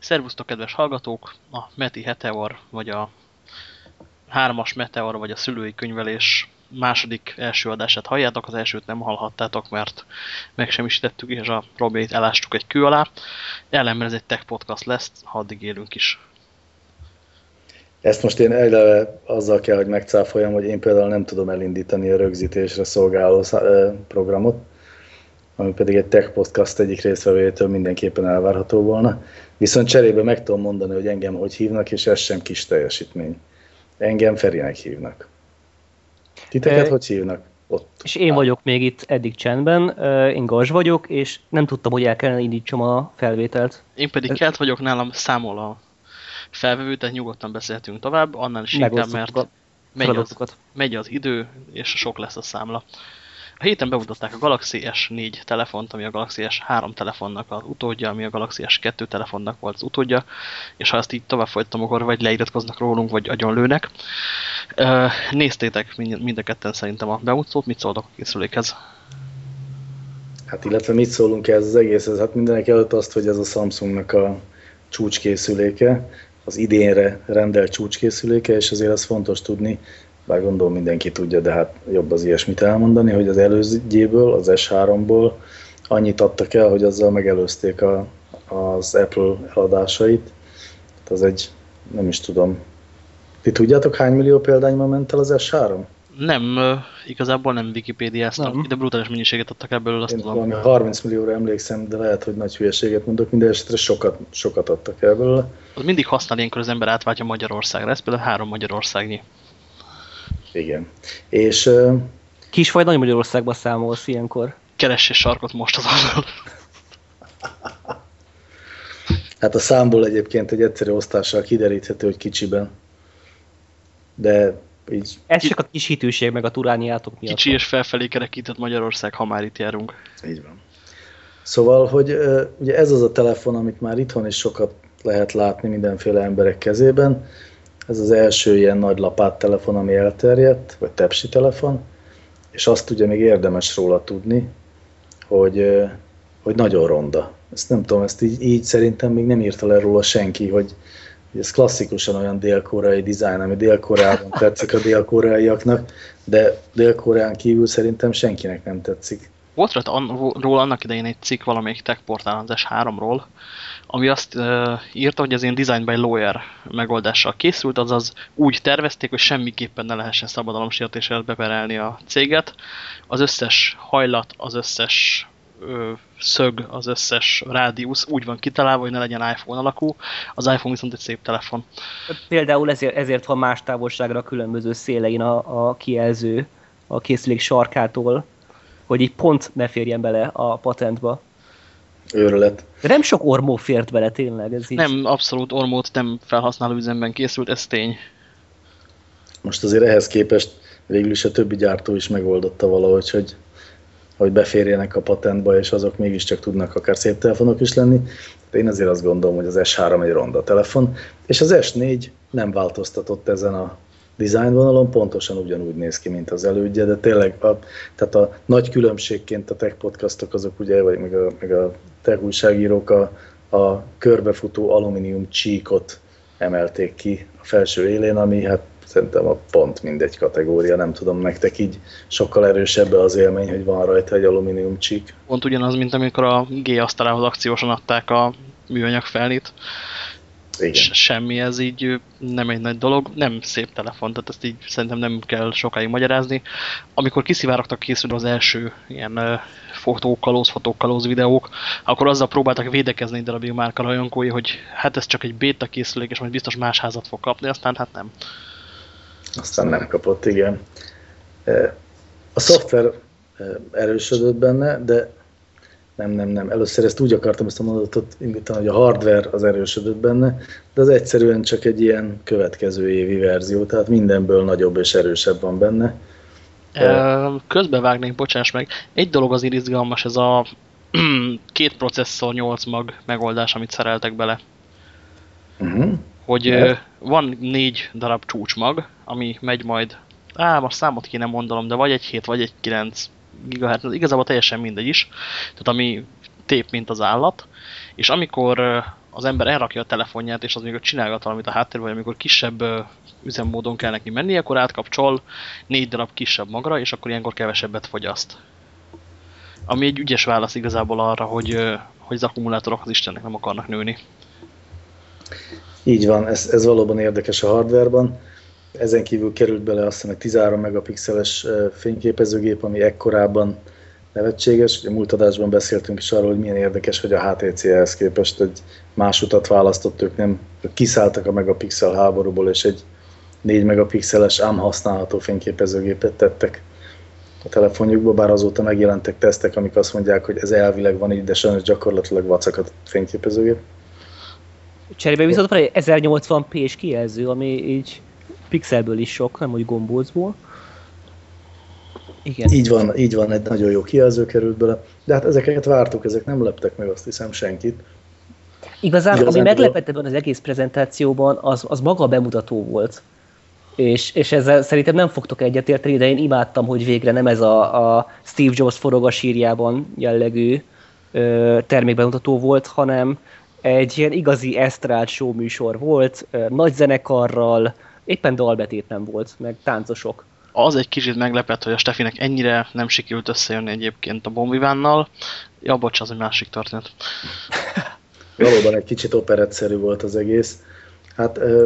Szervusztok, kedves hallgatók! A Meti Heteor, vagy a hármas Meteor, vagy a szülői könyvelés második első adását halljátok, az elsőt nem hallhattátok, mert meg sem is tettük, és a Robét elástuk egy kő alá. Ellenben ez egy tech podcast lesz, ha addig élünk is. Ezt most én eleve azzal kell, hogy megcáfoljam, hogy én például nem tudom elindítani a rögzítésre szolgáló programot, ami pedig egy tech podcast egyik résztvevőjétől mindenképpen elvárható volna. Viszont cserébe meg tudom mondani, hogy engem hogy hívnak, és ez sem kis teljesítmény. Engem Ferinek hívnak. Titeket e hogy hívnak? Ott. És én vagyok még itt eddig csendben, én Gazs vagyok, és nem tudtam, hogy el kellene indítsam a felvételt. Én pedig Kelt vagyok, nálam számol a felvevő, tehát nyugodtan beszélhetünk tovább, annál is inkább, mert megy az, megy az idő, és sok lesz a számla. A héten bemutatták a Galaxy S4 telefont, ami a Galaxy S3 telefonnak az utódja, ami a Galaxy S2 telefonnak volt az utódja, és ha ezt így tovább folytatom, akkor vagy leiratkoznak rólunk, vagy agyonlőnek. Néztétek mind a ketten szerintem a bemutatót, mit szóltak a készülékhez? Hát illetve mit szólunk ez az egészhez? Hát mindenek előtt azt, hogy ez a Samsungnak a csúcskészüléke, az idénre rendelt csúcskészüléke, és azért az fontos tudni, bár gondolom mindenki tudja, de hát jobb az ilyesmit elmondani, hogy az előzőjéből, az S3-ból annyit adtak el, hogy azzal megelőzték a, az Apple eladásait. Hát az egy, nem is tudom, ti tudjátok hány millió példányban ment el az S3? Nem, igazából nem Wikipédiáztam, nem. de brutális mennyiséget adtak ebből, azt Én tudom. Valami 30 millióra emlékszem, de lehet, hogy nagy hülyeséget mondok, minden esetre sokat, sokat adtak ebből. Az mindig használ ilyenkor az ember átváltja Magyarországra, ez például három Magyarországnyi. Igen. És... Uh, Kis vagy Nagy Magyarországban számolsz ilyenkor? Keresse sarkot most az azonnal. Hát a számból egyébként egy egyszerű osztással kideríthető, hogy kicsiben. De így... Ez csak a kis hitűség, meg a turániátok miatt. Kicsi és felfelé kerekített Magyarország, ha már itt járunk. Így van. Szóval, hogy ugye ez az a telefon, amit már itthon is sokat lehet látni mindenféle emberek kezében, ez az első ilyen nagy lapát telefon, ami elterjedt, vagy tepsi telefon, és azt ugye még érdemes róla tudni, hogy, hogy nagyon ronda. Ezt nem tudom, ezt így, így szerintem még nem írta le róla senki, hogy, hogy ez klasszikusan olyan dél-koreai dizájn, ami dél-koreában tetszik a dél-koreaiaknak, de dél-koreán kívül szerintem senkinek nem tetszik. Volt róla annak idején egy cikk valamelyik tech az S3-ról, ami azt uh, írta, hogy ez ilyen design by lawyer megoldással készült, azaz úgy tervezték, hogy semmiképpen ne lehessen szabadalomsértéssel beperelni a céget. Az összes hajlat, az összes ö, szög, az összes rádiusz úgy van kitalálva, hogy ne legyen iPhone alakú, az iPhone viszont egy szép telefon. Például ezért, ezért van más távolságra a különböző szélein a, a kijelző a készülék sarkától, hogy így pont ne férjen bele a patentba. Őrület. De nem sok ormó fért bele tényleg. Ez így... Nem, abszolút ormót nem felhasználó üzemben készült, ez tény. Most azért ehhez képest végül is a többi gyártó is megoldotta valahogy, hogy, hogy beférjenek a patentba, és azok mégiscsak tudnak akár szép telefonok is lenni. De én azért azt gondolom, hogy az S3 egy ronda telefon, és az S4 nem változtatott ezen a design vonalon pontosan ugyanúgy néz ki, mint az elődje, de tényleg a, tehát a nagy különbségként a tech podcastok azok ugye, vagy meg a, meg a tech újságírók a, a körbefutó alumínium csíkot emelték ki a felső élén, ami hát szerintem a pont mindegy kategória, nem tudom, nektek így sokkal erősebb az élmény, hogy van rajta egy alumínium csík. Pont ugyanaz, mint amikor a G-asztalához akciósan adták a műanyag felét. Igen. semmi, ez így nem egy nagy dolog, nem szép telefon, tehát ezt így szerintem nem kell sokáig magyarázni. Amikor kiszivárogtak készülni az első ilyen fotókalóz, fotókalóz videók, akkor azzal próbáltak védekezni egy darabig márka rajonkói, hogy hát ez csak egy béta készülék, és majd biztos más házat fog kapni, aztán hát nem. Aztán nem kapott, igen. A szoftver erősödött benne, de nem, nem, nem. Először ezt úgy akartam ezt a mondatot indítani, hogy a hardware az erősödött benne, de az egyszerűen csak egy ilyen következő évi verzió, tehát mindenből nagyobb és erősebb van benne. Közbevágnék, bocsáss meg. Egy dolog az izgalmas, ez a két processzor, 8 mag megoldás, amit szereltek bele. Uh mhm. -huh. Hogy Mert? van négy darab csúcsmag, ami megy majd, á, most számot kéne mondanom, de vagy egy 7, vagy egy 9 gigahertz, igazából teljesen mindegy is, tehát ami tép, mint az állat, és amikor az ember elrakja a telefonját, és az még csinálgat valamit a háttérben, vagy amikor kisebb üzemmódon kell neki menni, akkor átkapcsol négy darab kisebb magra, és akkor ilyenkor kevesebbet fogyaszt. Ami egy ügyes válasz igazából arra, hogy, hogy az akkumulátorok az Istennek nem akarnak nőni. Így van, ez, ez valóban érdekes a hardwareban. Ezen kívül került bele azt hiszem egy 13 megapixeles fényképezőgép, ami ekkorában nevetséges. Ugye múlt adásban beszéltünk is arról, hogy milyen érdekes, hogy a HTC-hez képest egy más utat választott, ők nem kiszálltak a megapixel háborúból, és egy 4 megapixeles ám használható fényképezőgépet tettek a telefonjukba, bár azóta megjelentek tesztek, amik azt mondják, hogy ez elvileg van így, de sajnos gyakorlatilag vacakat fényképezőgép. Cserébe viszont van egy 1080p-s kijelző, ami így pixelből is sok, nem úgy gombócból. Igen. Így van, így van, egy nagyon jó kijelző került bele. De hát ezeket vártuk, ezek nem leptek meg azt hiszem senkit. Igazán, Igazán ami meglepett ebben az egész prezentációban, az, az maga a bemutató volt. És, és ezzel szerintem nem fogtok egyetérteni, de én imádtam, hogy végre nem ez a, a Steve Jobs forog a sírjában jellegű ö, termékbemutató volt, hanem egy ilyen igazi esztrált show műsor volt, ö, nagy zenekarral, éppen dalbetét nem volt, meg táncosok az egy kicsit meglepett, hogy a Stefinek ennyire nem sikerült összejönni egyébként a Bombivánnal. Ja, bocs, az egy másik történet. Valóban egy kicsit operettszerű volt az egész. Hát ö,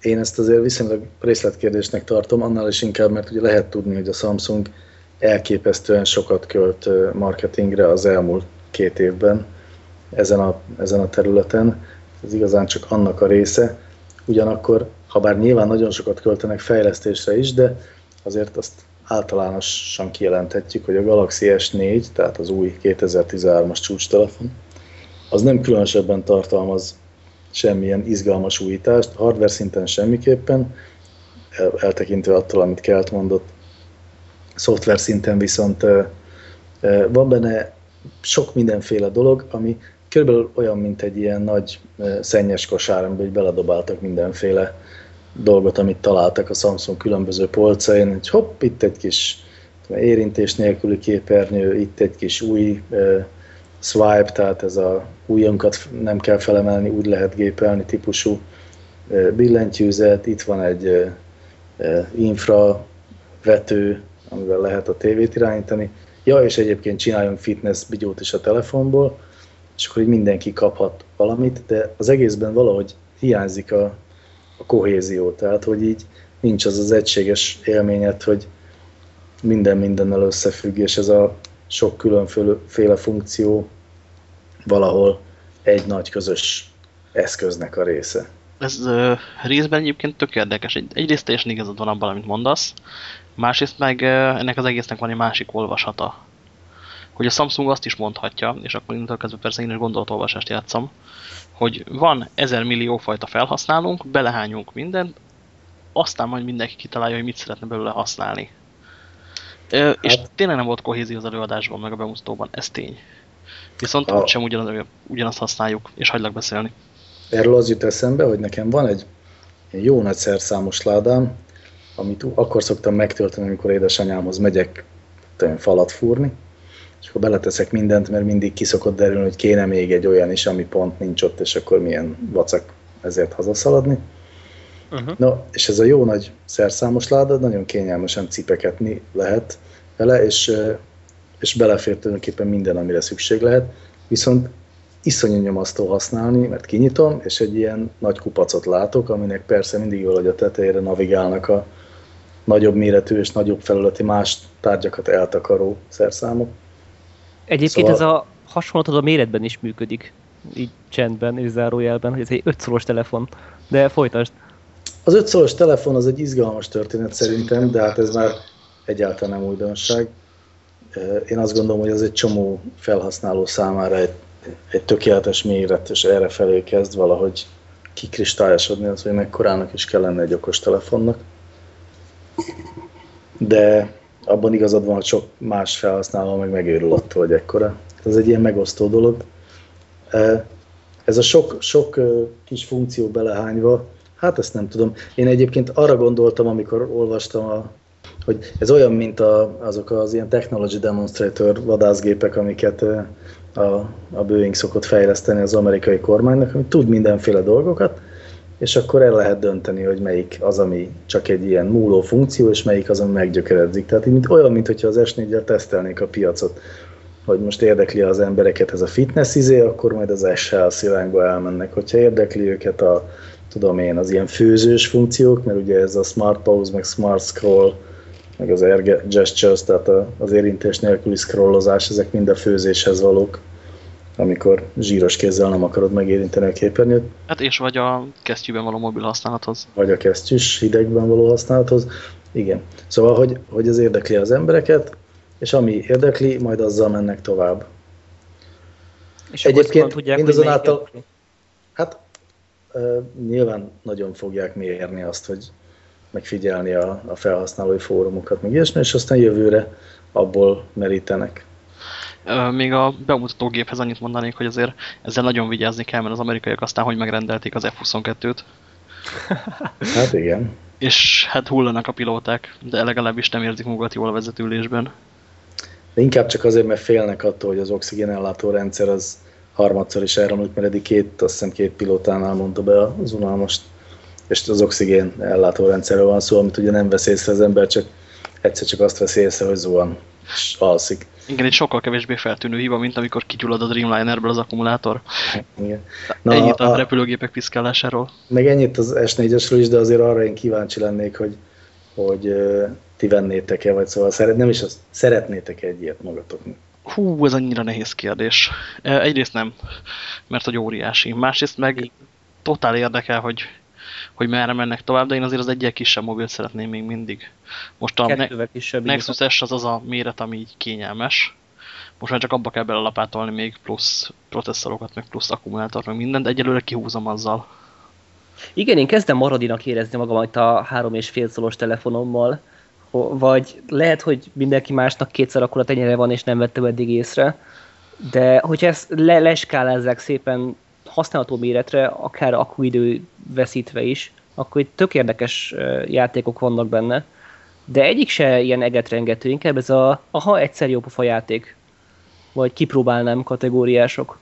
én ezt azért viszonylag részletkérdésnek tartom, annál is inkább, mert ugye lehet tudni, hogy a Samsung elképesztően sokat költ marketingre az elmúlt két évben ezen a, ezen a területen. Ez igazán csak annak a része. Ugyanakkor ha bár nyilván nagyon sokat költenek fejlesztésre is, de azért azt általánosan kijelenthetjük, hogy a Galaxy S4, tehát az új 2013-as csúcstelefon, az nem különösebben tartalmaz semmilyen izgalmas újítást, hardware szinten semmiképpen, eltekintve attól, amit Kelt mondott, szoftver szinten viszont van benne sok mindenféle dolog, ami körülbelül olyan, mint egy ilyen nagy szennyes kosár, amiben beledobáltak mindenféle dolgot, amit találtak a Samsung különböző polcain, hogy hopp, itt egy kis érintés nélküli képernyő, itt egy kis új uh, swipe, tehát ez a ujjunkat nem kell felemelni, úgy lehet gépelni típusú uh, billentyűzet, itt van egy uh, infra vető, amivel lehet a tévét irányítani. Ja, és egyébként csináljon fitness bigyót is a telefonból, és akkor így mindenki kaphat valamit, de az egészben valahogy hiányzik a a kohézió, tehát hogy így nincs az az egységes élményed, hogy minden mindennel összefügg, és ez a sok különféle funkció valahol egy nagy közös eszköznek a része. Ez ö, részben egyébként tök érdekes. Egy, egyrészt teljesen igazad van abban, amit mondasz, másrészt meg ö, ennek az egésznek van egy másik olvasata. Hogy a Samsung azt is mondhatja, és akkor innentől kezdve persze én is gondolatolvasást játszom, hogy van ezer millió fajta felhasználónk, belehányunk mindent, aztán majd mindenki kitalálja, hogy mit szeretne belőle használni. Hát, és tényleg nem volt kohézió az előadásban, meg a bemutatóban, ez tény. Viszont a... sem ugyanaz, ugyanazt használjuk, és hagylak beszélni. Erről az jut eszembe, hogy nekem van egy jó nagy szerszámos ládám, amit akkor szoktam megtölteni, amikor édesanyámhoz megyek falat fúrni, és akkor beleteszek mindent, mert mindig kiszokott derülni, hogy kéne még egy olyan is, ami pont nincs ott, és akkor milyen vacak ezért hazaszaladni. Uh-huh. No, és ez a jó nagy szerszámos láda nagyon kényelmesen cipeketni lehet vele, és, és belefér tulajdonképpen minden, amire szükség lehet, viszont iszonyú nyomasztó használni, mert kinyitom, és egy ilyen nagy kupacot látok, aminek persze mindig valahogy a tetejére navigálnak a nagyobb méretű és nagyobb felületi más tárgyakat eltakaró szerszámok. Egyébként szóval... ez a hasonlat a méretben is működik, így csendben és zárójelben, hogy ez egy ötszoros telefon, de folytasd. Az ötszoros telefon az egy izgalmas történet szerintem, de hát ez már egyáltalán nem újdonság. Én azt gondolom, hogy ez egy csomó felhasználó számára egy, egy tökéletes méret, és erre felé kezd valahogy kikristályosodni az, hogy mekkorának is kell lenni egy okos telefonnak. De abban igazad van, hogy sok más felhasználó meg megőrül attól, hogy ekkora. Ez egy ilyen megosztó dolog. E, ez a sok, sok kis funkció belehányva, hát ezt nem tudom. Én egyébként arra gondoltam, amikor olvastam, a, hogy ez olyan, mint a, azok az ilyen technology demonstrator vadászgépek, amiket a, a Boeing szokott fejleszteni az amerikai kormánynak, ami tud mindenféle dolgokat, és akkor el lehet dönteni, hogy melyik az, ami csak egy ilyen múló funkció, és melyik az, ami meggyökeredzik. Tehát mint, olyan, mintha az s 4 tesztelnék a piacot, hogy most érdekli az embereket ez a fitness izé, akkor majd az S-Health irányba elmennek. Hogyha érdekli őket a, tudom én, az ilyen főzős funkciók, mert ugye ez a Smart Pause, meg Smart Scroll, meg az Air Gestures, tehát az érintés nélküli scrollozás, ezek mind a főzéshez valók amikor zsíros kézzel nem akarod megérinteni a képernyőt. Hát és vagy a kesztyűben való mobil használathoz. Vagy a kesztyűs hidegben való használathoz. Igen. Szóval, hogy, hogy ez érdekli az embereket, és ami érdekli, majd azzal mennek tovább. És Egyébként tudják, mindazonáltal, hát uh, nyilván nagyon fogják mérni azt, hogy megfigyelni a, a felhasználói fórumokat, meg ilyesmi, és aztán jövőre abból merítenek. Még a bemutatógéphez annyit mondanék, hogy azért ezzel nagyon vigyázni kell, mert az amerikaiak aztán hogy megrendelték az F-22-t. Hát igen. És hát hullanak a pilóták, de legalábbis nem érzik magukat jól a vezetőlésben. De inkább csak azért, mert félnek attól, hogy az oxigénellátó rendszer az harmadszor is elromlik, mert eddig két, azt hiszem két pilótánál mondta be az unalmast. És az oxigén ellátó rendszerről van szó, amit ugye nem vesz észre az ember, csak egyszer csak azt vesz észre, hogy zuhan, és alszik. Igen, egy sokkal kevésbé feltűnő hiba, mint amikor kigyullad a Dreamlinerből az akkumulátor. Igen. Na, ennyit a, a repülőgépek piszkálásáról. Meg ennyit az S4-esről is, de azért arra én kíváncsi lennék, hogy, hogy uh, ti vennétek-e, vagy szóval szeret, nem is az, szeretnétek -e egy ilyet magatoknak? Hú, ez annyira nehéz kérdés. Egyrészt nem, mert hogy óriási. Másrészt meg totál érdekel, hogy hogy merre mennek tovább, de én azért az egyel kisebb mobilt szeretném még mindig. Most a ne Nexus S az az a méret, ami így kényelmes. Most már csak abba kell belelapátolni még plusz processzorokat, meg plusz akkumulátort, meg mindent, egyelőre kihúzom azzal. Igen, én kezdem maradinak érezni magam itt a három és fél szolos telefonommal, vagy lehet, hogy mindenki másnak kétszer akkora tenyere van, és nem vettem eddig észre, de hogyha ezt le leskálázzák szépen használható méretre, akár akkuidő veszítve is, akkor itt tök érdekes játékok vannak benne. De egyik se ilyen egetrengető, inkább ez a aha, egyszer jó pofa játék. Vagy kipróbálnám kategóriások.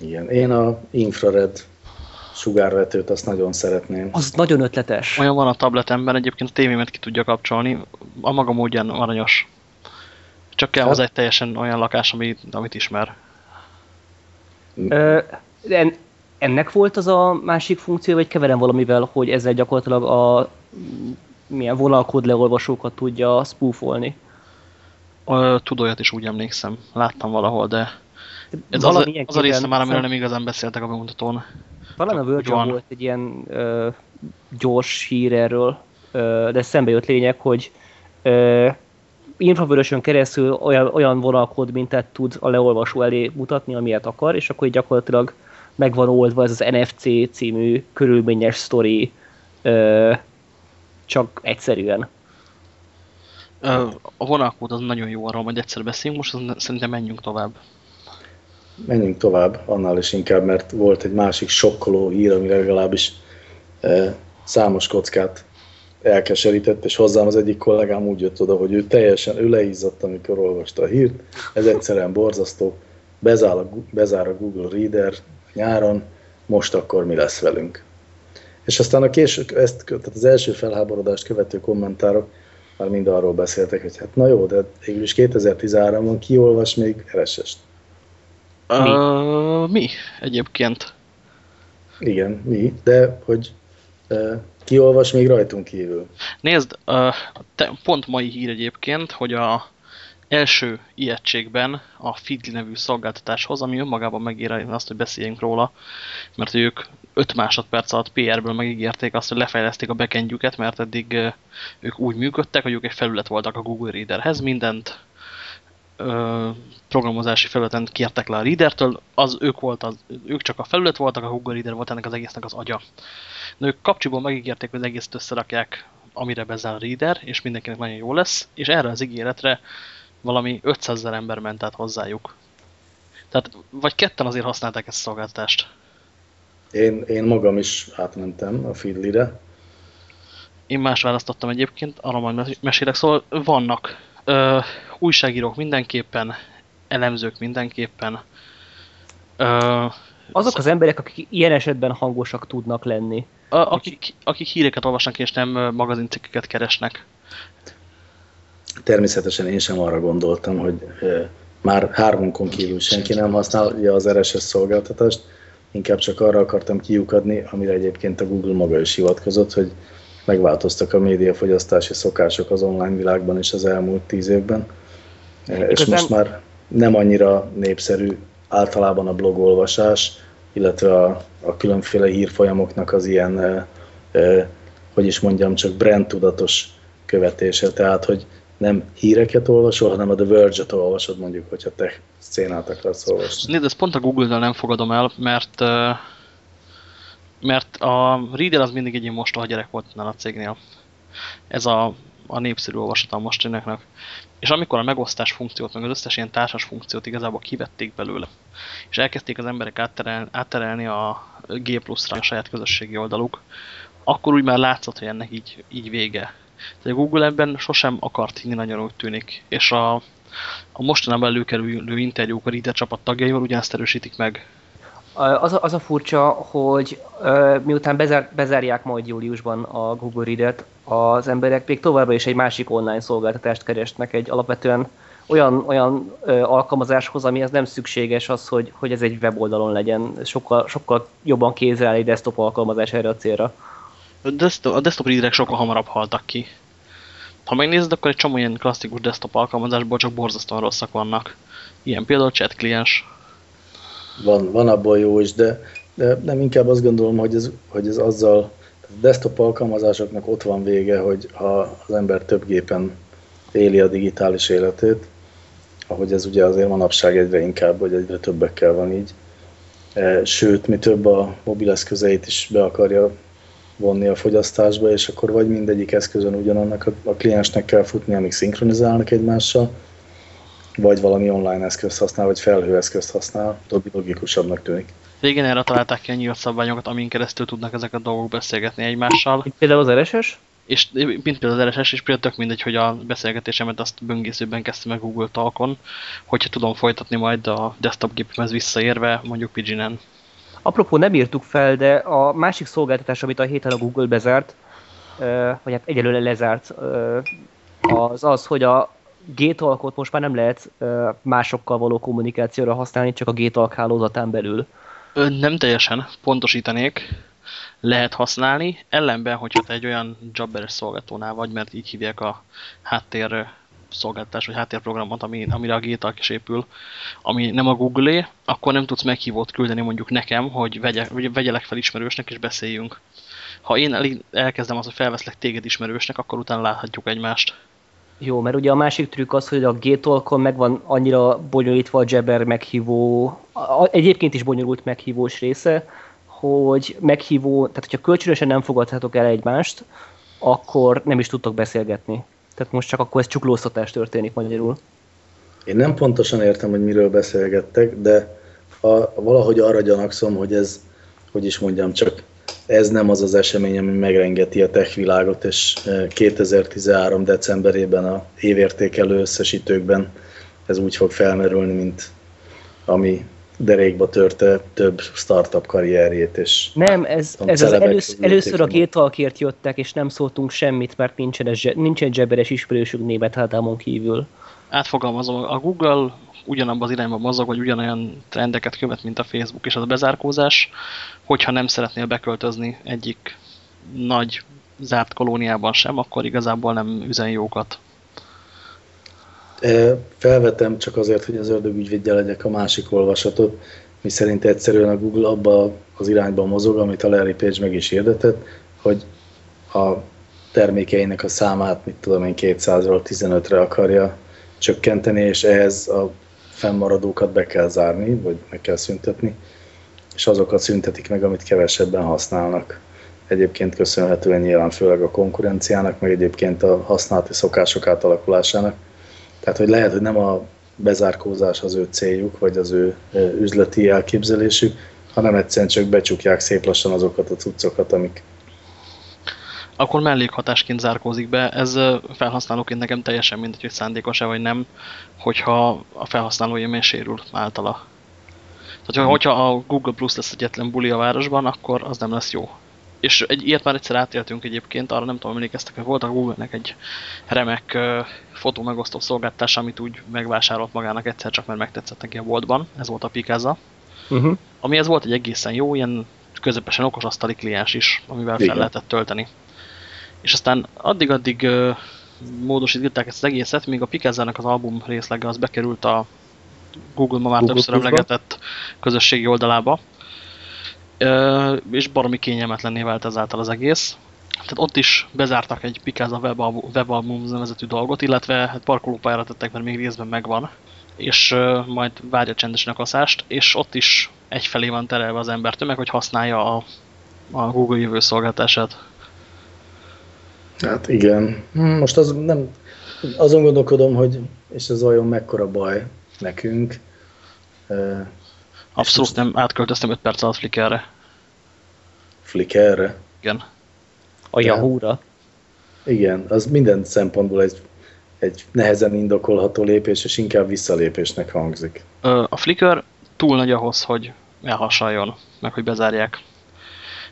Igen, én a infrared sugárvetőt azt nagyon szeretném. Az nagyon ötletes. Olyan van a tabletemben, egyébként a tévémet ki tudja kapcsolni, a maga módján aranyos. Csak kell hát- hozzá egy teljesen olyan lakás, amit, amit ismer. Ö, en, ennek volt az a másik funkció, vagy keverem valamivel, hogy ezzel gyakorlatilag a milyen vonalkód leolvasókat tudja spoofolni? Tud olyat is úgy emlékszem. Láttam valahol, de ez az, a, az a része már, amiről nem igazán beszéltek a bemutatón. Talán a Virgin volt egy ilyen ö, gyors hír erről, ö, de szembe jött lényeg, hogy ö, infravörösön keresztül olyan, olyan vonalkód mintát tud a leolvasó elé mutatni, amilyet akar, és akkor gyakorlatilag meg van oldva ez az NFC című körülményes sztori ö, csak egyszerűen. A vonalkód az nagyon jó, arról majd egyszer beszélünk, most szerintem menjünk tovább. Menjünk tovább, annál is inkább, mert volt egy másik sokkoló hír, ami legalábbis e, számos kockát elkeserített, és hozzám az egyik kollégám úgy jött oda, hogy ő teljesen, ő leízott, amikor olvasta a hírt. Ez egyszerűen borzasztó. Bezár a, bezár a Google Reader nyáron, most akkor mi lesz velünk. És aztán a késő, ezt, tehát az első felháborodást követő kommentárok már mind arról beszéltek, hogy hát na jó, de végülis 2013-ban kiolvas még RSS-t. Uh, mi egyébként? Igen, mi, de hogy uh, kiolvas még rajtunk kívül. Nézd, pont mai hír egyébként, hogy a első ijegységben a Feedly nevű szolgáltatáshoz, ami önmagában megír azt, hogy beszéljünk róla, mert ők 5 másodperc alatt PR-ből megígérték azt, hogy lefejleszték a backendjüket, mert eddig ők úgy működtek, hogy ők egy felület voltak a Google Readerhez, mindent ö, programozási felületen kértek le a Readertől, az ők, volt az, ők csak a felület voltak, a Google Reader volt ennek az egésznek az agya. De ők kapcsiból megígérték, hogy az egészet összerakják, amire bezár a Reader, és mindenkinek nagyon jó lesz, és erre az ígéretre valami 500 ezer ember ment át hozzájuk. Tehát, vagy ketten azért használták ezt a szolgáltatást. Én, én magam is átmentem a Feedly-re. Én más választottam egyébként, arra majd mesélek. Szóval vannak ö, újságírók mindenképpen, elemzők mindenképpen. Ö, Azok az emberek, akik ilyen esetben hangosak tudnak lenni. A, akik, akik híreket olvasnak és nem magazincikkeket keresnek. Természetesen én sem arra gondoltam, hogy már hármunkon kívül senki nem használja az RSS szolgáltatást, inkább csak arra akartam kiukadni, amire egyébként a Google maga is hivatkozott, hogy megváltoztak a médiafogyasztási szokások az online világban is az elmúlt tíz évben, Igazán... és most már nem annyira népszerű általában a blogolvasás, illetve a, a különféle hírfolyamoknak az ilyen, e, e, hogy is mondjam, csak brand tudatos követése, tehát hogy nem híreket olvasol, hanem a The Verge-et olvasod mondjuk, hogyha te szcénát akarsz olvasni. Nézd, ezt pont a Google-nál nem fogadom el, mert mert a Reader az mindig egy ilyen mostoha gyerek volt a cégnél. Ez a, a népszerű olvasata a mostinéknek. És amikor a megosztás funkciót, meg az összes ilyen társas funkciót igazából kivették belőle, és elkezdték az emberek átterelni, átterelni a G pluszra a saját közösségi oldaluk, akkor úgy már látszott, hogy ennek így, így vége. Tehát a Google ebben sosem akart hinni, nagyon úgy tűnik. És a, a mostanában előkerülő interjúk a Reader csapat tagjaival ugyanezt erősítik meg. Az a, az a furcsa, hogy miután bezár, bezárják majd júliusban a Google Reader-t, az emberek még továbbra is egy másik online szolgáltatást keresnek, egy alapvetően olyan, olyan uh, alkalmazáshoz, amihez nem szükséges az, hogy, hogy ez egy weboldalon legyen. Sokkal, sokkal jobban kézzel egy desktop alkalmazás erre a célra. A desktop, a desktop readerek sokkal hamarabb haltak ki. Ha megnézed, akkor egy csomó ilyen klasszikus desktop alkalmazásból csak borzasztóan rosszak vannak. Ilyen például chat kliens. Van, van abból jó is, de, de nem inkább azt gondolom, hogy ez, hogy ez azzal, a desktop alkalmazásoknak ott van vége, hogy ha az ember több gépen éli a digitális életét, ahogy ez ugye azért manapság egyre inkább, vagy egyre többekkel van így. E, sőt, mi több a mobileszközeit is be akarja vonni a fogyasztásba, és akkor vagy mindegyik eszközön ugyanannak a, kliensnek kell futni, amíg szinkronizálnak egymással, vagy valami online eszközt használ, vagy felhőeszközt használ, többi logikusabbnak tűnik. Régen erre találták ki a nyílt szabványokat, amin keresztül tudnak ezek a dolgok beszélgetni egymással. Mint például az RSS? És mint például az RSS, és például tök mindegy, hogy a beszélgetésemet azt böngészőben kezdtem meg Google Talkon, hogyha tudom folytatni majd a desktop gépemhez visszaérve, mondjuk Pidginen. Apropó, nem írtuk fel, de a másik szolgáltatás, amit a héten a Google bezárt, vagy hát egyelőre lezárt, az az, hogy a G-talkot most már nem lehet másokkal való kommunikációra használni, csak a G-talk hálózatán belül. Nem teljesen, pontosítanék. Lehet használni, ellenben, hogyha te egy olyan jobberes szolgáltónál vagy, mert így hívják a háttér szolgáltatás vagy háttérprogramot, ami, amire a Gtalk is épül, ami nem a Google-é, akkor nem tudsz meghívót küldeni mondjuk nekem, hogy vegye, vegyelek fel ismerősnek és beszéljünk. Ha én elkezdem azt, hogy felveszlek téged ismerősnek, akkor utána láthatjuk egymást. Jó, mert ugye a másik trükk az, hogy a G-Talkon meg van annyira bonyolítva a Jabber meghívó, egyébként is bonyolult meghívós része, hogy meghívó, tehát hogyha kölcsönösen nem fogadhatok el egymást, akkor nem is tudtok beszélgetni. Tehát most csak akkor ez csuklóztatás történik magyarul. Én nem pontosan értem, hogy miről beszélgettek, de a, valahogy arra gyanakszom, hogy ez, hogy is mondjam, csak ez nem az az esemény, ami megrengeti a tech világot, és 2013. E, decemberében a évértékelő összesítőkben ez úgy fog felmerülni, mint ami derékba törte több startup karrierjét. És nem, ez, ez az elősz, először a Gétalkért jöttek, és nem szóltunk semmit, mert nincsen, nincsen zseberes ismerősünk német Ádámon kívül. Átfogalmazom, a Google ugyanabban az irányban mozog, vagy ugyanolyan trendeket követ, mint a Facebook és az a bezárkózás, hogyha nem szeretnél beköltözni egyik nagy zárt kolóniában sem, akkor igazából nem üzen jókat. Felvetem csak azért, hogy az ördögügyvédje legyek a másik olvasatot, mi szerint egyszerűen a Google abba az irányba mozog, amit a Larry Page meg is hirdetett, hogy a termékeinek a számát, mit tudom én, 200-ról 15-re akarja csökkenteni, és ehhez a fennmaradókat be kell zárni, vagy meg kell szüntetni, és azokat szüntetik meg, amit kevesebben használnak. Egyébként köszönhetően nyilván főleg a konkurenciának, meg egyébként a használati szokások átalakulásának. Tehát, hogy lehet, hogy nem a bezárkózás az ő céljuk, vagy az ő üzleti elképzelésük, hanem egyszerűen csak becsukják szép lassan azokat a cuccokat, amik akkor mellékhatásként zárkózik be. Ez felhasználóként nekem teljesen mindegy, hogy szándékos-e vagy nem, hogyha a felhasználó élmény sérül általa. Tehát, hogyha a Google Plus lesz egyetlen buli a városban, akkor az nem lesz jó. És egy ilyet már egyszer átéltünk egyébként, arra nem tudom, emlékeztek, hogy volt a Google-nek egy remek uh, fotó megosztó szolgáltatás, amit úgy megvásárolt magának egyszer csak, mert megtetszett neki a boltban. Ez volt a Pikaza. Uh -huh. Ami ez volt egy egészen jó, ilyen közepesen okos asztali kliens is, amivel Igen. fel lehetett tölteni. És aztán addig-addig módosították ezt az egészet, míg a Pikazának az album részlege az bekerült a Google ma már Google többször emlegetett közösségi oldalába, és baromi kényelmetlenné vált ezáltal az egész. Tehát ott is bezártak egy Picasso webalbum nevezetű dolgot, illetve hát parkolópályára tettek, mert még részben megvan, és majd várja csendesen a kaszást, és ott is egyfelé van terelve az ember tömeg, hogy használja a, a Google jövő szolgáltását. Hát igen. Most az nem, azon gondolkodom, hogy és ez olyan mekkora baj nekünk. Abszolút nem, átköltöztem 5 perc alatt Flickerre. Flickerre? Igen. A Yahoo-ra? Igen, az minden szempontból egy, egy nehezen indokolható lépés, és inkább visszalépésnek hangzik. A Flickr túl nagy ahhoz, hogy elhasaljon, meg hogy bezárják.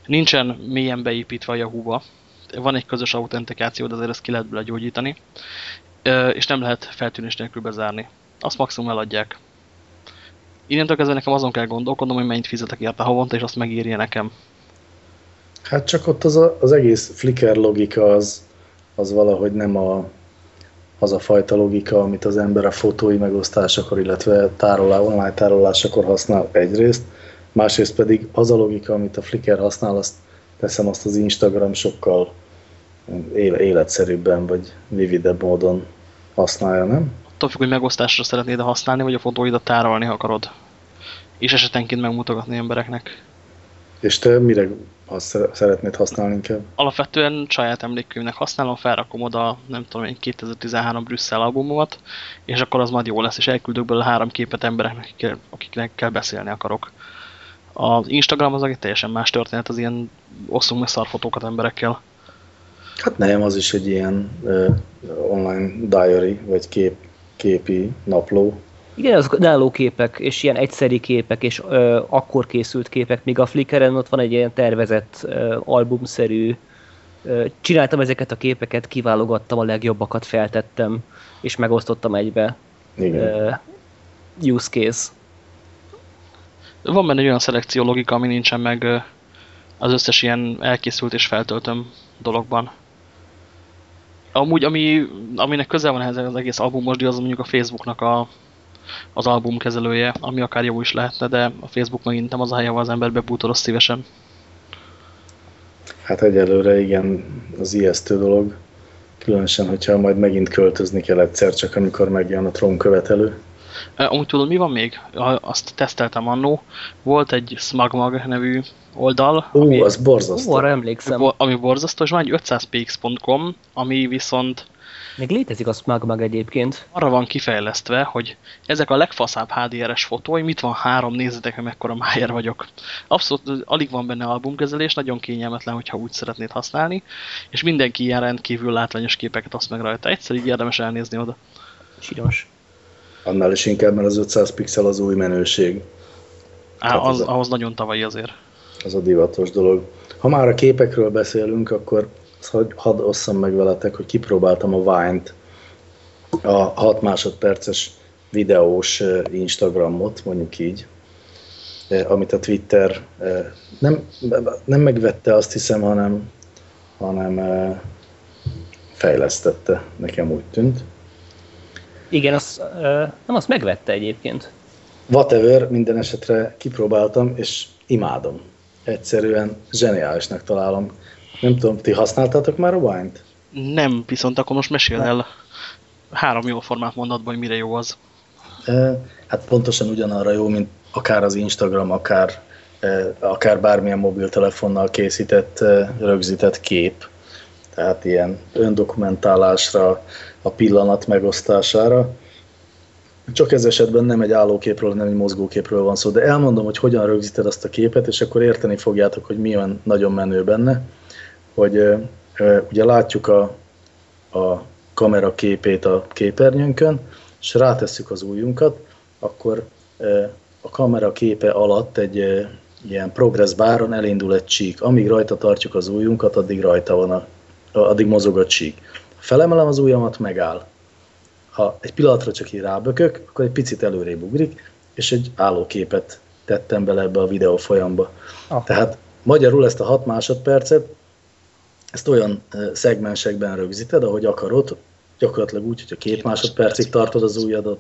Nincsen mélyen beépítve a Yahoo-ba. Van egy közös autentikáció, de azért ezt ki lehet bele gyógyítani. És nem lehet feltűnés nélkül bezárni. Azt maximum eladják. Innentől kezdve nekem azon kell gondolkodnom, hogy mennyit fizetek érte havonta, és azt megírja nekem. Hát csak ott az, a, az egész Flickr logika az, az valahogy nem a, az a fajta logika, amit az ember a fotói megosztásakor, illetve tárolá, online tárolásakor használ egyrészt, másrészt pedig az a logika, amit a Flickr használ, azt teszem azt az Instagram sokkal életszerűbben vagy vividebb módon használja, nem? Attól függ, hogy megosztásra szeretnéd használni, vagy a fotóidat tárolni akarod. És esetenként megmutogatni embereknek. És te mire azt szeretnéd használni inkább? Alapvetően saját emlékkönyvnek használom, felrakom oda, nem tudom én, 2013 Brüsszel albumomat, és akkor az majd jó lesz, és elküldök belőle három képet embereknek, akiknek kell beszélni akarok. Az Instagram az egy teljesen más történet, az ilyen osztunk meg szarfotókat emberekkel. Hát nem, az is egy ilyen uh, online diary, vagy kép, képi napló. Igen, azok önálló képek, és ilyen egyszeri képek, és ö, akkor készült képek, míg a Flickr-en ott van egy ilyen tervezett ö, albumszerű, ö, csináltam ezeket a képeket, kiválogattam a legjobbakat, feltettem, és megosztottam egybe. Igen. Ö, use case. Van benne egy olyan szelekció logika, ami nincsen meg az összes ilyen elkészült és feltöltöm dologban. Amúgy, ami, aminek közel van ehhez az egész albumos az mondjuk a Facebooknak a, az album kezelője, ami akár jó is lehetne, de a Facebook megint nem az a helye, ahol az ember bebútoros szívesen. Hát egyelőre igen, az ijesztő dolog. Különösen, hogyha majd megint költözni kell egyszer, csak amikor megjön a trónkövetelő. Amúgy tudod, mi van még? Azt teszteltem annó. Volt egy Smagmag nevű oldal. Ú, ami, az borzasztó. Ó, arra emlékszem. Ami borzasztó, és van egy 500px.com, ami viszont még létezik a Smagmag egyébként. Arra van kifejlesztve, hogy ezek a legfaszább HDR-es fotói, mit van három, nézzetek, hogy mekkora májer vagyok. Abszolút alig van benne albumkezelés, nagyon kényelmetlen, hogyha úgy szeretnéd használni, és mindenki ilyen rendkívül látványos képeket azt meg rajta. Egyszer így érdemes elnézni oda. Csinos. Annál is inkább, mert az 500 pixel az új menőség. Á, az, az ahhoz nagyon tavalyi azért. Az a divatos dolog. Ha már a képekről beszélünk, akkor hadd osszam meg veletek, hogy kipróbáltam a Vine-t, a 6 másodperces videós Instagramot, mondjuk így, amit a Twitter nem, nem megvette, azt hiszem, hanem, hanem fejlesztette, nekem úgy tűnt. Igen, az, nem azt megvette egyébként. Whatever, minden esetre kipróbáltam, és imádom. Egyszerűen zseniálisnak találom. Nem tudom, ti használtátok már a Wine-t? Nem, viszont akkor most mesél el három jó formát mondatban, hogy mire jó az. Hát pontosan ugyanarra jó, mint akár az Instagram, akár, akár bármilyen mobiltelefonnal készített, rögzített kép. Tehát ilyen öndokumentálásra, a pillanat megosztására. Csak ez esetben nem egy állóképről, nem egy mozgóképről van szó, de elmondom, hogy hogyan rögzíted azt a képet, és akkor érteni fogjátok, hogy mi van nagyon menő benne, hogy ugye látjuk a, a kamera képét a képernyőnkön, és rátesszük az ujjunkat, akkor a kamera képe alatt egy ilyen progress báron elindul egy csík. Amíg rajta tartjuk az ujjunkat, addig rajta van a, addig mozog a csík. Felemelem az ujjamat, megáll. Ha egy pillanatra csak így rábökök, akkor egy picit előrébb ugrik, és egy állóképet tettem bele ebbe a videó folyamba. Ah. Tehát magyarul ezt a 6 másodpercet, ezt olyan szegmensekben rögzíted, ahogy akarod, gyakorlatilag úgy, hogyha két másodpercig tartod az ujjadat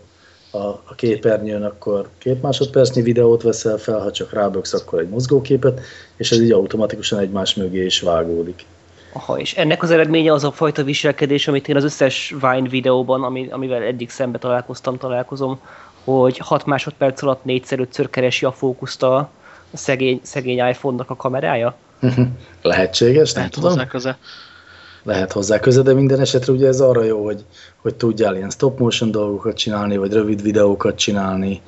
a, a képernyőn, akkor két másodpercnyi videót veszel fel, ha csak ráböksz, akkor egy mozgóképet, és ez így automatikusan egymás mögé is vágódik. Aha, és ennek az eredménye az a fajta viselkedés, amit én az összes Vine videóban, ami, amivel eddig szembe találkoztam, találkozom, hogy 6 másodperc alatt négyszer, ötször keresi a fókuszt a szegény, szegény iPhone-nak a kamerája? Lehetséges, nem Lehet tudom. Hozzá köze. Lehet hozzá köze, de minden esetre ugye ez arra jó, hogy, hogy tudjál ilyen stop motion dolgokat csinálni, vagy rövid videókat csinálni,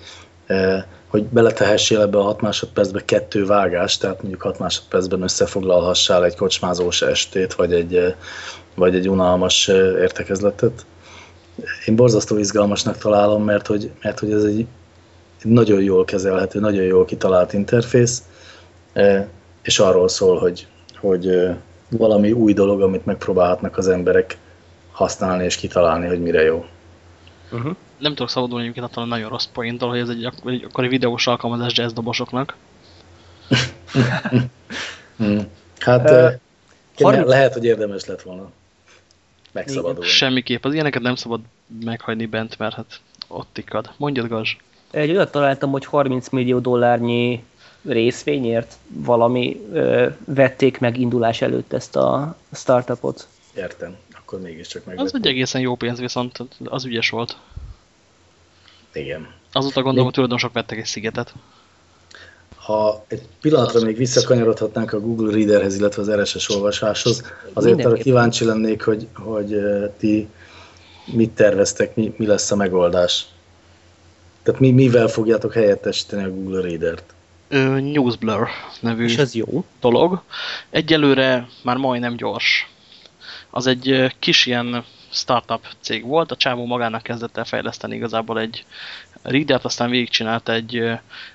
eh, hogy beletehessél ebbe a 6 másodpercbe kettő vágást, tehát mondjuk 6 másodpercben összefoglalhassál egy kocsmázós estét, vagy egy, vagy egy unalmas értekezletet. Én borzasztó izgalmasnak találom, mert hogy, mert hogy ez egy nagyon jól kezelhető, nagyon jól kitalált interfész, és arról szól, hogy, hogy valami új dolog, amit megpróbálhatnak az emberek használni és kitalálni, hogy mire jó. Uh-huh. Nem tudok szabadulni egyébként attól a nagyon rossz pointtól, hogy ez egy, egy akkori videós alkalmazás jazz dobosoknak. hmm. Hát uh, 30... lehet, hogy érdemes lett volna megszabadulni. Semmiképp. Az ilyeneket nem szabad meghagyni bent, mert hát ott tikad. Mondjad, Gazs. Egy olyat találtam, hogy 30 millió dollárnyi részvényért valami ö, vették meg indulás előtt ezt a startupot. Értem, akkor mégiscsak meg. Az egy egészen jó pénz, viszont az ügyes volt. Igen. Azóta gondolom, hogy tulajdonosok vettek egy szigetet. Ha egy pillanatra még visszakanyarodhatnánk a Google Readerhez, illetve az RSS olvasáshoz, azért arra kíváncsi lennék, hogy, hogy ti mit terveztek, mi, mi lesz a megoldás. Tehát mi, mivel fogjátok helyettesíteni a Google Reader-t? Newsblur nevű És ez jó. dolog. Egyelőre már majdnem gyors. Az egy kis ilyen startup cég volt, a csávó magának kezdett el fejleszteni igazából egy readert, aztán végigcsinált egy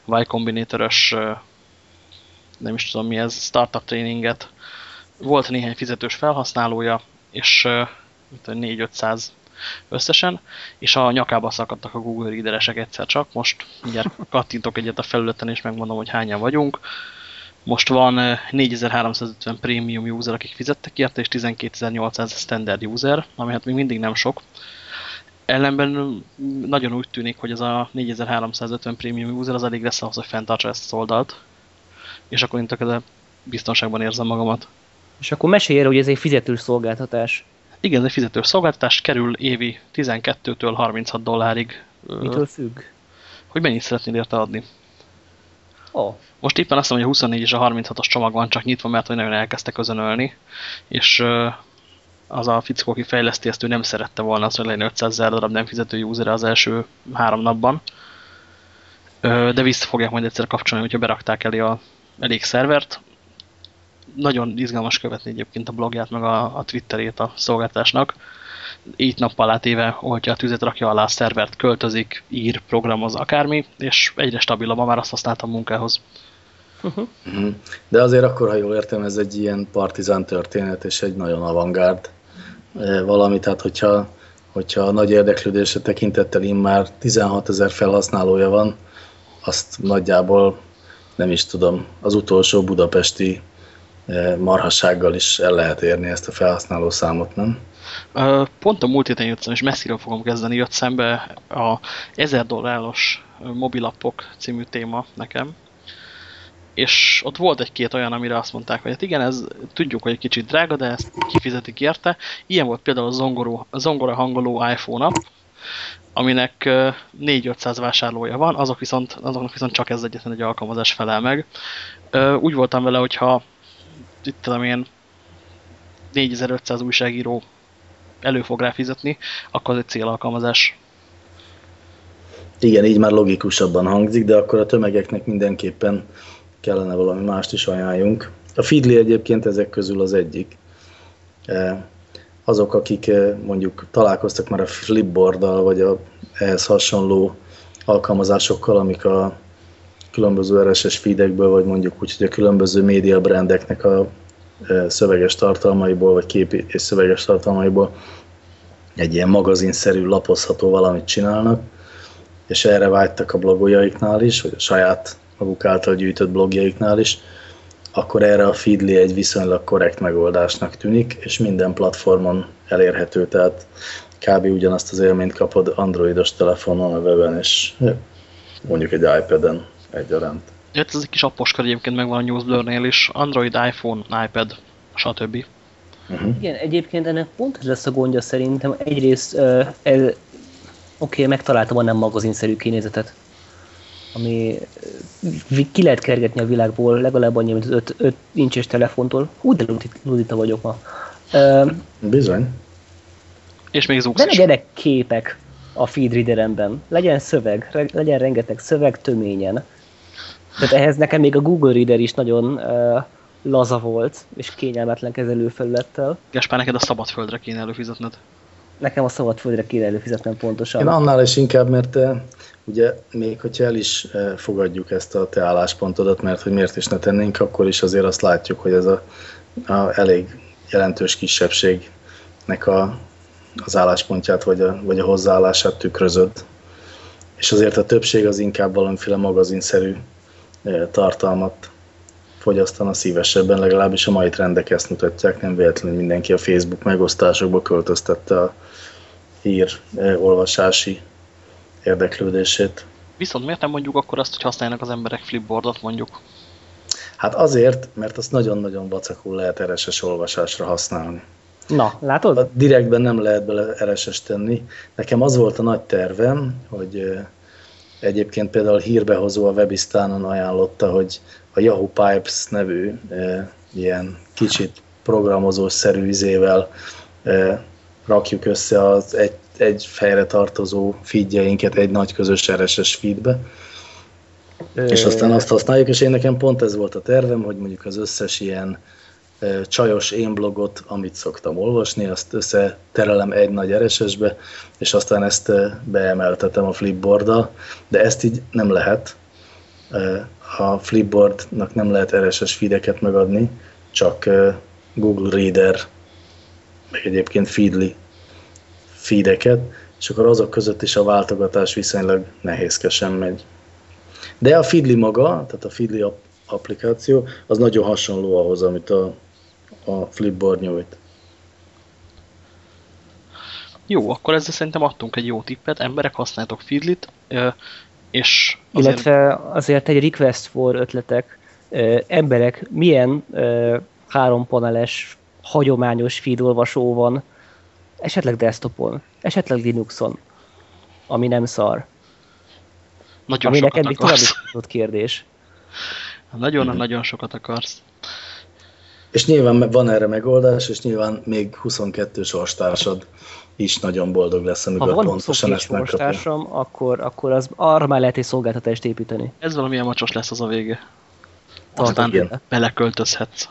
Y Combinator-ös nem is tudom mi ez, startup tréninget. Volt néhány fizetős felhasználója, és 4-500 összesen, és a nyakába szakadtak a Google Readeresek egyszer csak. Most mindjárt kattintok egyet a felületen, és megmondom, hogy hányan vagyunk. Most van 4350 premium user, akik fizettek érte, és 12800 standard user, ami hát még mindig nem sok. Ellenben nagyon úgy tűnik, hogy ez a 4350 premium user az elég lesz ahhoz, hogy fenntartsa ezt az oldalt. És akkor én biztonságban érzem magamat. És akkor mesélj hogy ez egy fizetős szolgáltatás. Igen, ez egy fizetős szolgáltatás, kerül évi 12-től 36 dollárig. Mitől függ? Hogy mennyit szeretnél érte adni? Most éppen azt mondom, hogy a 24 és a 36-os csomag van csak nyitva, mert hogy nagyon elkezdtek közönölni, és az a fickó, aki fejleszti ezt, ő nem szerette volna azt, hogy legyen 500 ezer darab nem fizető user az első három napban. De vissza fogják majd egyszer kapcsolni, hogyha berakták elé a elég szervert nagyon izgalmas követni egyébként a blogját, meg a, a Twitterét a szolgáltásnak. Így nappal átéve oltja a tüzet, rakja alá a szervert, költözik, ír, programoz, akármi, és egyre stabilabb, már azt használtam munkához. Uh -huh. De azért akkor, ha jól értem, ez egy ilyen partizán történet, és egy nagyon avantgárd eh, valami, tehát hogyha, hogyha a nagy érdeklődésre tekintettel immár 16 ezer felhasználója van, azt nagyjából nem is tudom, az utolsó budapesti marhassággal is el lehet érni ezt a felhasználó számot, nem? Pont a múlt héten jöttem, és messziről fogom kezdeni, jött szembe a 1000 dolláros mobilappok című téma nekem, és ott volt egy-két olyan, amire azt mondták, hogy hát igen, ez tudjuk, hogy egy kicsit drága, de ezt kifizetik érte. Ilyen volt például a, zongoró, a zongora hangoló iPhone app, aminek 4-500 vásárlója van, azok viszont, azoknak viszont csak ez egyetlen egy alkalmazás felel meg. Úgy voltam vele, hogyha itt tudom én 4500 újságíró elő fog rá fizetni, akkor az egy célalkalmazás. Igen, így már logikusabban hangzik, de akkor a tömegeknek mindenképpen kellene valami mást is ajánljunk. A Feedly egyébként ezek közül az egyik. azok, akik mondjuk találkoztak már a Flipboarddal, vagy a ehhez hasonló alkalmazásokkal, amik a különböző RSS feedekből, vagy mondjuk úgy, hogy a különböző média brandeknek a szöveges tartalmaiból, vagy kép és szöveges tartalmaiból egy ilyen magazinszerű lapozható valamit csinálnak, és erre vágytak a blogjaiknál is, vagy a saját maguk által gyűjtött blogjaiknál is, akkor erre a Feedly egy viszonylag korrekt megoldásnak tűnik, és minden platformon elérhető, tehát kb. ugyanazt az élményt kapod androidos telefonon, a weben, és mondjuk egy iPad-en egyaránt. Ja, ez egy kis apposkar egyébként megvan a Newsblur-nél is, Android, iPhone, iPad, stb. Uh -huh. Igen, egyébként ennek pont ez lesz a gondja szerintem. Egyrészt uh, oké, okay, megtaláltam a nem magazinszerű kinézetet ami ki lehet kergetni a világból legalább annyi, mint az 5, 5 incses telefontól. Úgy de ludita vagyok ma. Uh, Bizony. És még zúgsz De legyenek képek a feedreaderemben. Legyen szöveg, legyen rengeteg szöveg töményen. Tehát ehhez nekem még a Google Reader is nagyon uh, laza volt, és kényelmetlen kezelőfelülettel. Gaspár, neked a szabadföldre kéne előfizetned. Nekem a szabadföldre kéne előfizetnem pontosan. Én annál is inkább, mert ugye még hogyha el is fogadjuk ezt a te álláspontodat, mert hogy miért is ne tennénk, akkor is azért azt látjuk, hogy ez a, a elég jelentős kisebbségnek a, az álláspontját vagy a, vagy a hozzáállását tükrözöd. És azért a többség az inkább valamiféle magazinszerű tartalmat fogyasztana szívesebben, legalábbis a mai trendek ezt mutatják, nem véletlenül mindenki a Facebook megosztásokba költöztette a hír olvasási érdeklődését. Viszont miért nem mondjuk akkor azt, hogy használnak az emberek flipboardot mondjuk? Hát azért, mert azt nagyon-nagyon vacakul lehet RSS olvasásra használni. Na, látod? A direktben nem lehet bele RSS tenni. Nekem az volt a nagy tervem, hogy egyébként például hírbehozó a Webisztánon ajánlotta, hogy a Yahoo Pipes nevű ilyen kicsit programozós-szerű izével rakjuk össze az egy egy fejre tartozó feedjeinket egy nagy közös RSS feedbe, és aztán azt használjuk, és én nekem pont ez volt a tervem, hogy mondjuk az összes ilyen csajos én blogot, amit szoktam olvasni, azt összeterelem egy nagy RSS-be, és aztán ezt beemeltetem a Flipboarddal, de ezt így nem lehet. A Flipboardnak nem lehet RSS feedeket megadni, csak Google Reader, meg egyébként Feedly feedeket, és akkor azok között is a váltogatás viszonylag nehézkesen megy. De a Feedly maga, tehát a Feedly applikáció, az nagyon hasonló ahhoz, amit a, a Flipboard nyújt. Jó, akkor ezzel szerintem adtunk egy jó tippet, emberek használtok Feedlit, és azért... Illetve azért egy request for ötletek, emberek milyen hárompaneles, hagyományos feed olvasó van, esetleg desktopon, esetleg Linuxon, ami nem szar. Nagyon ami neked még további kérdés. Nagyon-nagyon mhm. sokat akarsz. És nyilván van erre megoldás, és nyilván még 22 sorstársad is nagyon boldog lesz, amikor ha van pontosan ezt megkapja. akkor, akkor az, arra már lehet egy szolgáltatást építeni. Ez valamilyen macsos lesz az a vége. Aztán igen. beleköltözhetsz.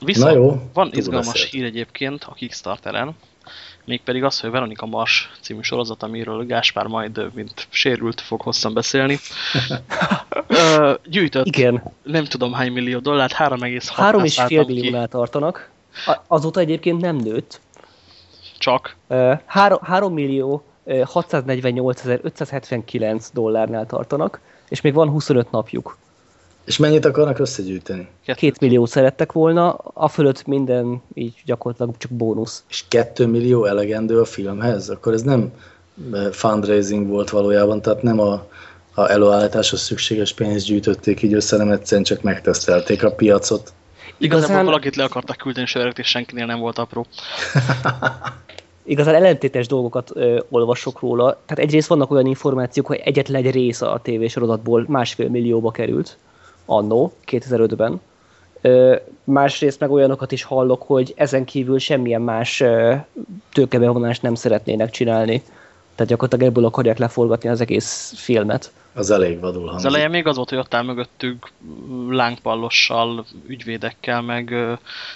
Viszont Na jó, van izgalmas beszélt. hír egyébként a Kickstarteren, mégpedig az, hogy Veronika Mars című sorozat, amiről Gáspár majd, mint sérült, fog hosszan beszélni, gyűjtött Igen. nem tudom hány millió dollárt, 3,6 és fél milliónál tartanak. Azóta egyébként nem nőtt. Csak? 3, 3 millió 648.579 dollárnál tartanak, és még van 25 napjuk. És mennyit akarnak összegyűjteni? Két millió szerettek volna, a fölött minden így gyakorlatilag csak bónusz. És kettő millió elegendő a filmhez? Akkor ez nem eh, fundraising volt valójában, tehát nem a, a előállításhoz szükséges pénzt gyűjtötték így össze, nem egyszerűen csak megtesztelték a piacot. Igazából Igazán... valakit le akartak küldeni söröket, és senkinél nem volt apró. Igazán ellentétes dolgokat ö, olvasok róla. Tehát egyrészt vannak olyan információk, hogy egyetlen egy része a tévésorozatból másfél millióba került annó, 2005-ben. Másrészt meg olyanokat is hallok, hogy ezen kívül semmilyen más tőkebevonást nem szeretnének csinálni. Tehát gyakorlatilag ebből akarják leforgatni az egész filmet. Az elég vadul hangzik. Az elején még az volt, hogy ott áll mögöttük lángpallossal, ügyvédekkel, meg...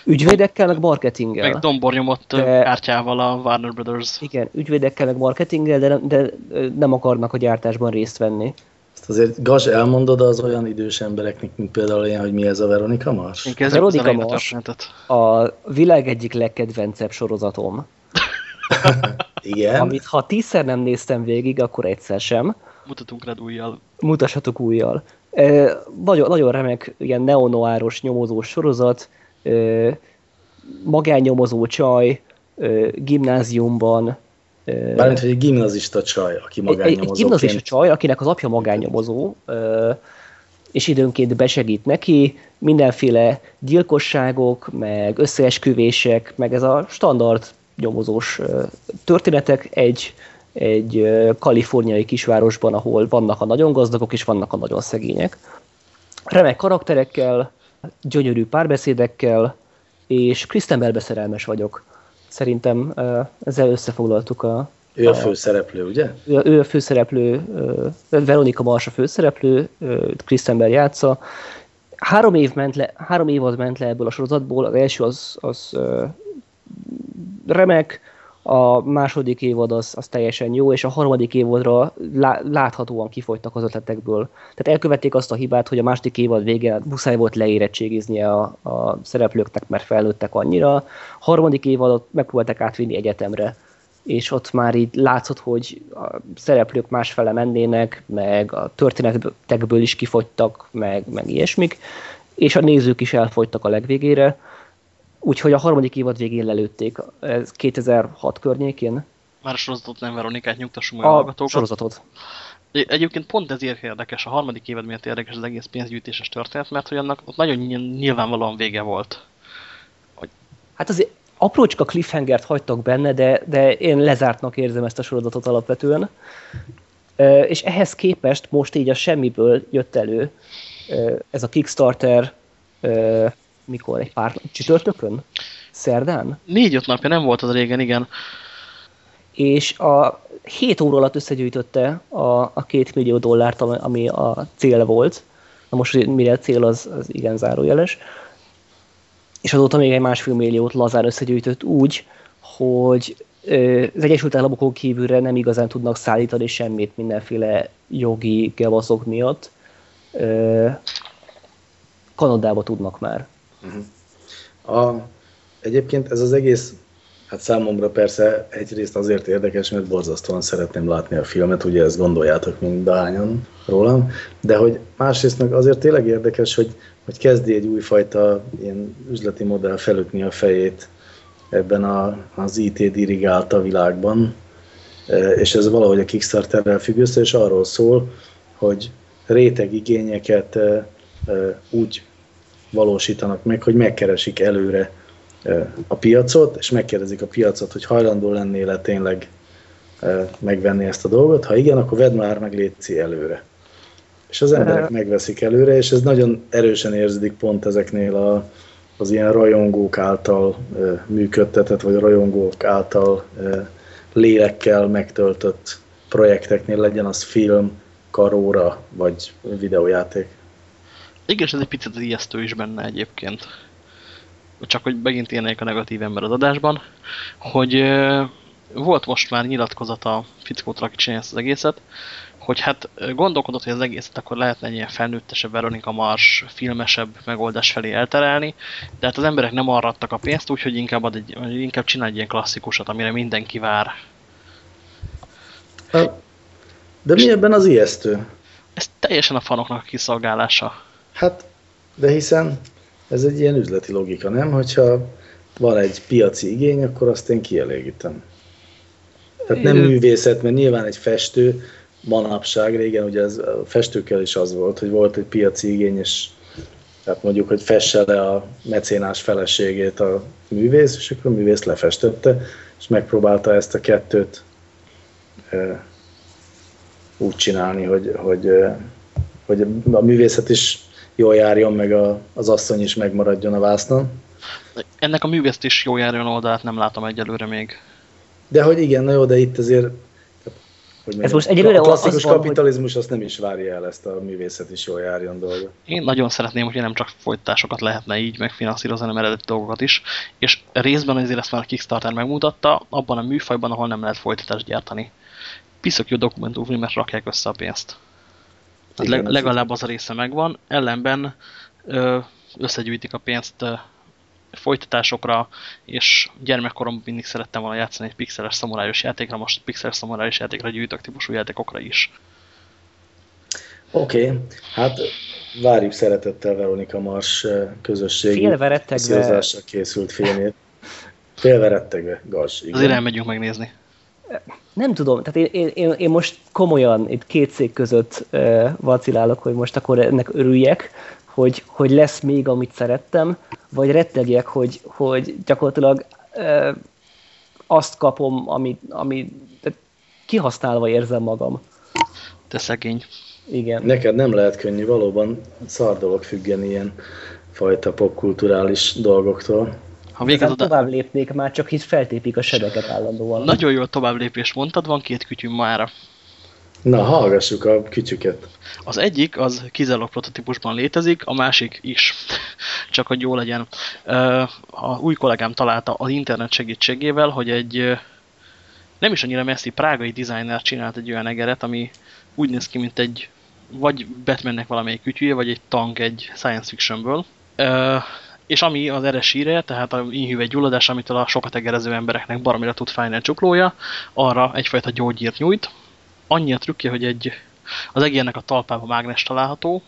Ügyvédekkel, meg marketinggel. Meg dombornyomott de... kártyával a Warner Brothers. Igen, ügyvédekkel, meg marketinggel, de, de nem akarnak a gyártásban részt venni. Ezt azért Gaz elmondod az olyan idős embereknek, mint például ilyen, hogy mi ez a Veronika Mars? Én Veronika Mars a világ egyik legkedvencebb sorozatom. Igen. Amit ha tízszer nem néztem végig, akkor egyszer sem. Mutatunk rád újjal. Mutassatok újjal. E, nagyon, nagyon remek, ilyen neonoáros nyomozó sorozat, e, magánnyomozó csaj, e, gimnáziumban. Bármint, hogy egy gimnazista csaj, aki magánnyomozó. Egy, egy gimnazista csaj, akinek az apja magánnyomozó, és időnként besegít neki, mindenféle gyilkosságok, meg összeesküvések, meg ez a standard nyomozós történetek egy, egy kaliforniai kisvárosban, ahol vannak a nagyon gazdagok és vannak a nagyon szegények. Remek karakterekkel, gyönyörű párbeszédekkel, és Kristen Bell szerelmes vagyok. Szerintem ezzel összefoglaltuk a... Ő a főszereplő, ugye? Ő a főszereplő, Veronika Mars a főszereplő, Kristen Bell játsza. Három év, ment le, három évad ment le ebből a sorozatból, az első az, az remek, a második évad az, az teljesen jó, és a harmadik évadra láthatóan kifogytak az ötletekből. Tehát elkövették azt a hibát, hogy a második évad vége muszáj volt leérettségiznie a, a szereplőknek, mert felnőttek annyira. A harmadik évadot megpróbálták átvinni egyetemre, és ott már így látszott, hogy a szereplők másfele mennének, meg a történetekből is kifogytak, meg, meg ilyesmik, és a nézők is elfogytak a legvégére Úgyhogy a harmadik évad végén lelőtték, ez 2006 környékén. Már a sorozatot nem Veronikát nyugtassunk a hallgatókat. sorozatot. Egyébként pont ezért érdekes, a harmadik évad miatt érdekes az egész pénzgyűjtéses történet, mert hogy annak ott nagyon nyilvánvalóan vége volt. Hogy... Hát azért aprócska cliffhangert hagytak benne, de, de én lezártnak érzem ezt a sorozatot alapvetően. És ehhez képest most így a semmiből jött elő ez a Kickstarter mikor? Egy pár csütörtökön? Szerdán? Négy-öt napja nem volt az régen, igen. És a 7 óra alatt összegyűjtötte a, a két millió dollárt, ami a cél volt. Na most mire a cél, az, az igen zárójeles. És azóta még egy másfél milliót lazán összegyűjtött úgy, hogy az Egyesült Államokon kívülre nem igazán tudnak szállítani semmit mindenféle jogi gevaszok miatt. Kanadába tudnak már. Uh-huh. A, egyébként ez az egész, hát számomra persze egyrészt azért érdekes, mert borzasztóan szeretném látni a filmet, ugye ezt gondoljátok mindahányan rólam, de hogy másrészt meg azért tényleg érdekes, hogy, hogy kezdi egy újfajta ilyen üzleti modell felütni a fejét ebben a, az IT dirigálta világban, e, és ez valahogy a Kickstarterrel függ össze, és arról szól, hogy réteg igényeket e, e, úgy valósítanak meg, hogy megkeresik előre a piacot, és megkérdezik a piacot, hogy hajlandó lennél-e tényleg megvenni ezt a dolgot. Ha igen, akkor vedd már meg létszi előre. És az emberek megveszik előre, és ez nagyon erősen érződik pont ezeknél a, az ilyen rajongók által működtetett, vagy rajongók által lélekkel megtöltött projekteknél, legyen az film, karóra, vagy videójáték. Igen, és ez egy picit ijesztő is benne egyébként. Csak hogy megint élnék a negatív ember az adásban, hogy volt most már nyilatkozat a fickótól, aki csinálja ezt az egészet, hogy hát gondolkodott, hogy az egészet akkor lehetne egy ilyen felnőttesebb Veronika Mars, filmesebb megoldás felé elterelni, de hát az emberek nem arra adtak a pénzt, úgyhogy inkább, ad egy, inkább csinálj egy ilyen klasszikusat, amire mindenki vár. De mi ebben az ijesztő? Ez teljesen a fanoknak a kiszolgálása. Hát, de hiszen ez egy ilyen üzleti logika, nem? Hogyha van egy piaci igény, akkor azt én kielégítem. Tehát nem művészet, mert nyilván egy festő manapság, régen ugye ez, a festőkkel is az volt, hogy volt egy piaci igény, és tehát mondjuk, hogy fesse le a mecénás feleségét a művész, és akkor a művész lefestette, és megpróbálta ezt a kettőt e, úgy csinálni, hogy, hogy, hogy a művészet is jól járjon, meg a, az asszony is megmaradjon a vásznon. Ennek a művészt is jól járjon oldalát nem látom egyelőre még. De hogy igen, na jó, de itt azért hogy Ez most egyelőre a klasszikus van, kapitalizmus hogy... azt nem is várja el ezt a művészet is jól járjon dolga. Én nagyon szeretném, hogy nem csak folytatásokat lehetne így megfinanszírozni, hanem eredeti dolgokat is, és részben azért ezt már a Kickstarter megmutatta, abban a műfajban, ahol nem lehet folytatást gyártani. Piszok jó dokumentumfilm, mert rakják össze a pénzt. Igen, legalább az a része megvan, ellenben összegyűjtik a pénzt folytatásokra, és gyermekkoromban mindig szerettem volna játszani egy pixeles szamurájos játékra, most pixeles szamurájos játékra gyűjtök típusú játékokra is. Oké, okay. hát várjuk szeretettel Veronika Mars közösségi szírozásra készült filmét. Félve rettegve, gas. Igen. Azért elmegyünk megnézni. Nem tudom, tehát én, én, én most komolyan itt két szék között uh, vacilálok, hogy most akkor ennek örüljek, hogy, hogy lesz még, amit szerettem, vagy rettegjek, hogy, hogy gyakorlatilag e, azt kapom, amit, ami kihasználva érzem magam. Te szegény. Igen. Neked nem lehet könnyű, valóban szar dolog függeni ilyen fajta popkulturális dolgoktól. Ha végig oda... tovább lépnék, már csak itt feltépik a sebeket állandóan. Nagyon jó tovább lépés mondtad, van két kütyüm mára. Na, hallgassuk a kütyüket. Az egyik, az kizárólag prototípusban létezik, a másik is, csak hogy jó legyen. A új kollégám találta az internet segítségével, hogy egy nem is annyira messzi prágai designer csinált egy olyan egeret, ami úgy néz ki, mint egy vagy Batmannek valamelyik kütyüje, vagy egy tank egy science fictionből. És ami az eresíre, tehát a inhűve gyulladás, amitől a sokat egerező embereknek baromira tud fájni a csuklója, arra egyfajta gyógyírt nyújt, annyi a trükkje, hogy egy, az egérnek a talpában mágnes található,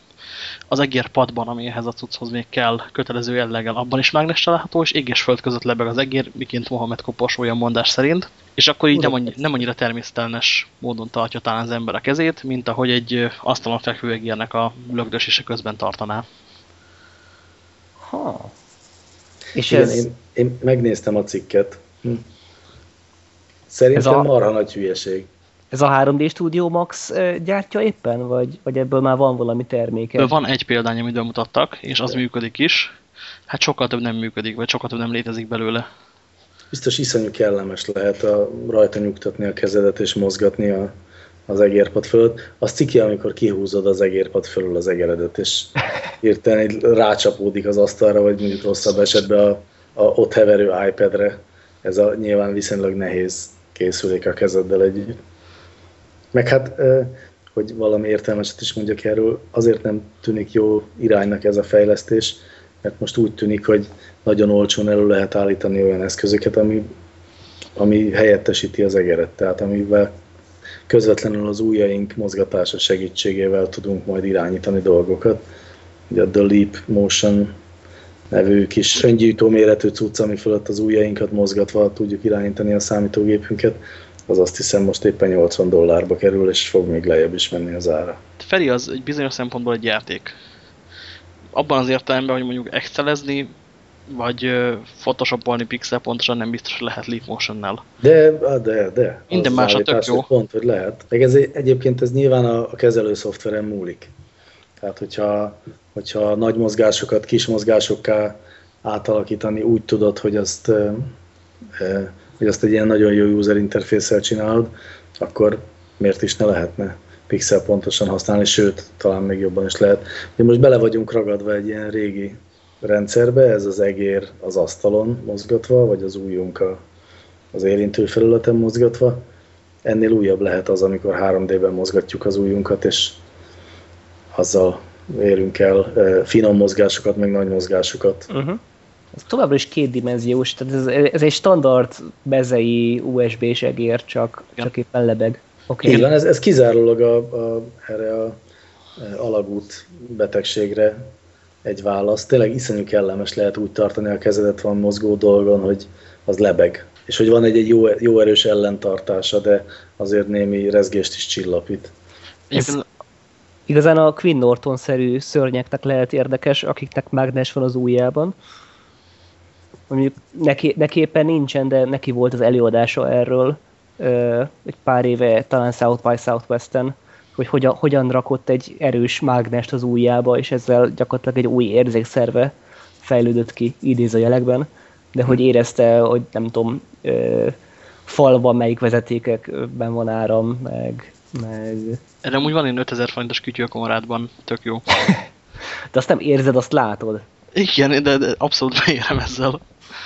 az egér padban, ami ehhez a cucchoz még kell kötelező jelleggel, abban is mágnes található, és ég és föld között lebeg az egér, miként Mohamed koporsója mondás szerint, és akkor így nem, annyi, nem annyira természetelnes módon tartja talán az ember a kezét, mint ahogy egy asztalon fekvő egérnek a lögdösése közben tartaná. Ha. És Igen, ez... én, én megnéztem a cikket. Hm. Szerintem ez a... marha nagy hülyeség. Ez a 3D Studio Max gyártja éppen, vagy, vagy ebből már van valami terméke? Van egy példány, amit bemutattak, és az működik is. Hát sokkal több nem működik, vagy sokkal több nem létezik belőle. Biztos iszonyú kellemes lehet a, rajta nyugtatni a kezedet és mozgatni a, az egérpad fölött. Az ciki, amikor kihúzod az egérpad fölül az egeredet, és hirtelen rácsapódik az asztalra, vagy mondjuk rosszabb esetben a, a ott heverő iPad-re. Ez a nyilván viszonylag nehéz készülék a kezeddel együtt. Meg hát, hogy valami értelmeset is mondjak erről, azért nem tűnik jó iránynak ez a fejlesztés, mert most úgy tűnik, hogy nagyon olcsón elő lehet állítani olyan eszközöket, ami, ami helyettesíti az egeret, tehát amivel közvetlenül az ujjaink mozgatása segítségével tudunk majd irányítani dolgokat. Ugye a The Leap Motion nevű kis öngyűjtó méretű cucc, ami fölött az ujjainkat mozgatva tudjuk irányítani a számítógépünket, az azt hiszem most éppen 80 dollárba kerül, és fog még lejjebb is menni az ára. Feri az egy bizonyos szempontból egy játék. Abban az értelemben, hogy mondjuk excelezni, vagy photoshopolni pixel pontosan nem biztos, hogy lehet Leap Motion-nál. De, de, de. Minden más a tök jó. Pont, hogy lehet. Meg ez egyébként ez nyilván a, a kezelő szoftveren múlik. Tehát, hogyha, hogyha nagy mozgásokat kis mozgásokká átalakítani, úgy tudod, hogy azt hogy azt egy ilyen nagyon jó user interfésszel csinálod, akkor miért is ne lehetne pixel pontosan használni, sőt, talán még jobban is lehet. De most bele vagyunk ragadva egy ilyen régi rendszerbe, ez az egér az asztalon mozgatva, vagy az ujjunk a, az érintő felületen mozgatva. Ennél újabb lehet az, amikor 3D-ben mozgatjuk az ujjunkat, és azzal érünk el finom mozgásokat, meg nagy mozgásokat. Uh-huh ez továbbra is kétdimenziós, tehát ez, ez egy standard bezei USB-s egér, csak, csak éppen lebeg. Okay. Így van, ez, ez kizárólag a, a, erre a alagút betegségre egy válasz. Tényleg iszonyú kellemes lehet úgy tartani a kezedet van mozgó dolgon, hogy az lebeg. És hogy van egy, egy jó, jó erős ellentartása, de azért némi rezgést is csillapít. Ez, igazán a Quinn Norton-szerű szörnyeknek lehet érdekes, akiknek mágnes van az ujjában mondjuk neki, neki éppen nincsen, de neki volt az előadása erről ö, egy pár éve, talán South by Southwest-en, hogy hogyan, hogyan rakott egy erős mágnest az ujjába, és ezzel gyakorlatilag egy új érzékszerve fejlődött ki, idézőjelekben, de hogy érezte, hogy nem tudom, ö, falban melyik vezetékekben van áram, meg... meg... Erre úgy van én 5000 forintos kütyű a kamarádban, tök jó. de azt nem érzed, azt látod. Igen, de, de abszolút beérem ezzel.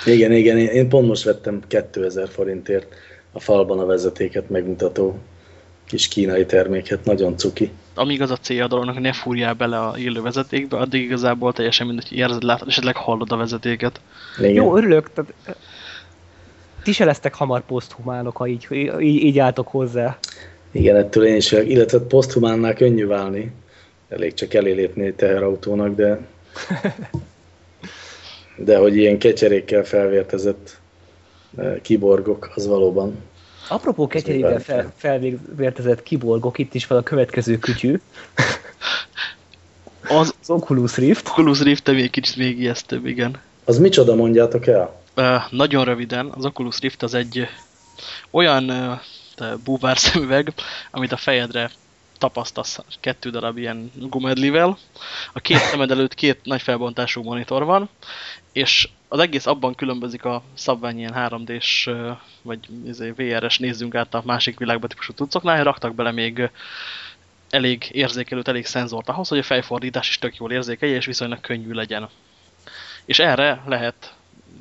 Igen, igen, én pont most vettem 2000 forintért a falban a vezetéket megmutató kis kínai terméket, nagyon cuki. Amíg az a célja a dolognak, hogy ne fúrjál bele a élő vezetékbe, addig igazából teljesen mindegy, hogy érzed, látod, esetleg hallod a vezetéket. Igen. Jó, örülök. Tehát, ti se lesztek hamar poszthumánok, ha így, így, így álltok hozzá. Igen, ettől én is, illetve poszthumánnál könnyű válni. Elég csak elélépni teherautónak, de de hogy ilyen kecserékkel felvértezett kiborgok, az valóban Apropó ketyerével fel, felvértezett kiborgok, itt is van a következő kütyű. Az, az Oculus Rift. Oculus Rift még kicsit még ijesztőbb, igen. Az micsoda, mondjátok el? Uh, nagyon röviden, az Oculus Rift az egy olyan uh, búvár szemüveg, amit a fejedre tapasztasz kettő darab ilyen gumedlivel. A két szemed előtt két nagy felbontású monitor van, és az egész abban különbözik a szabvány ilyen 3D-s vagy izé, VR-es nézzünk át a másik világba típusú tudcoknál, hogy raktak bele még elég érzékelőt, elég szenzort ahhoz, hogy a fejfordítás is tök jól érzékelje, és viszonylag könnyű legyen. És erre lehet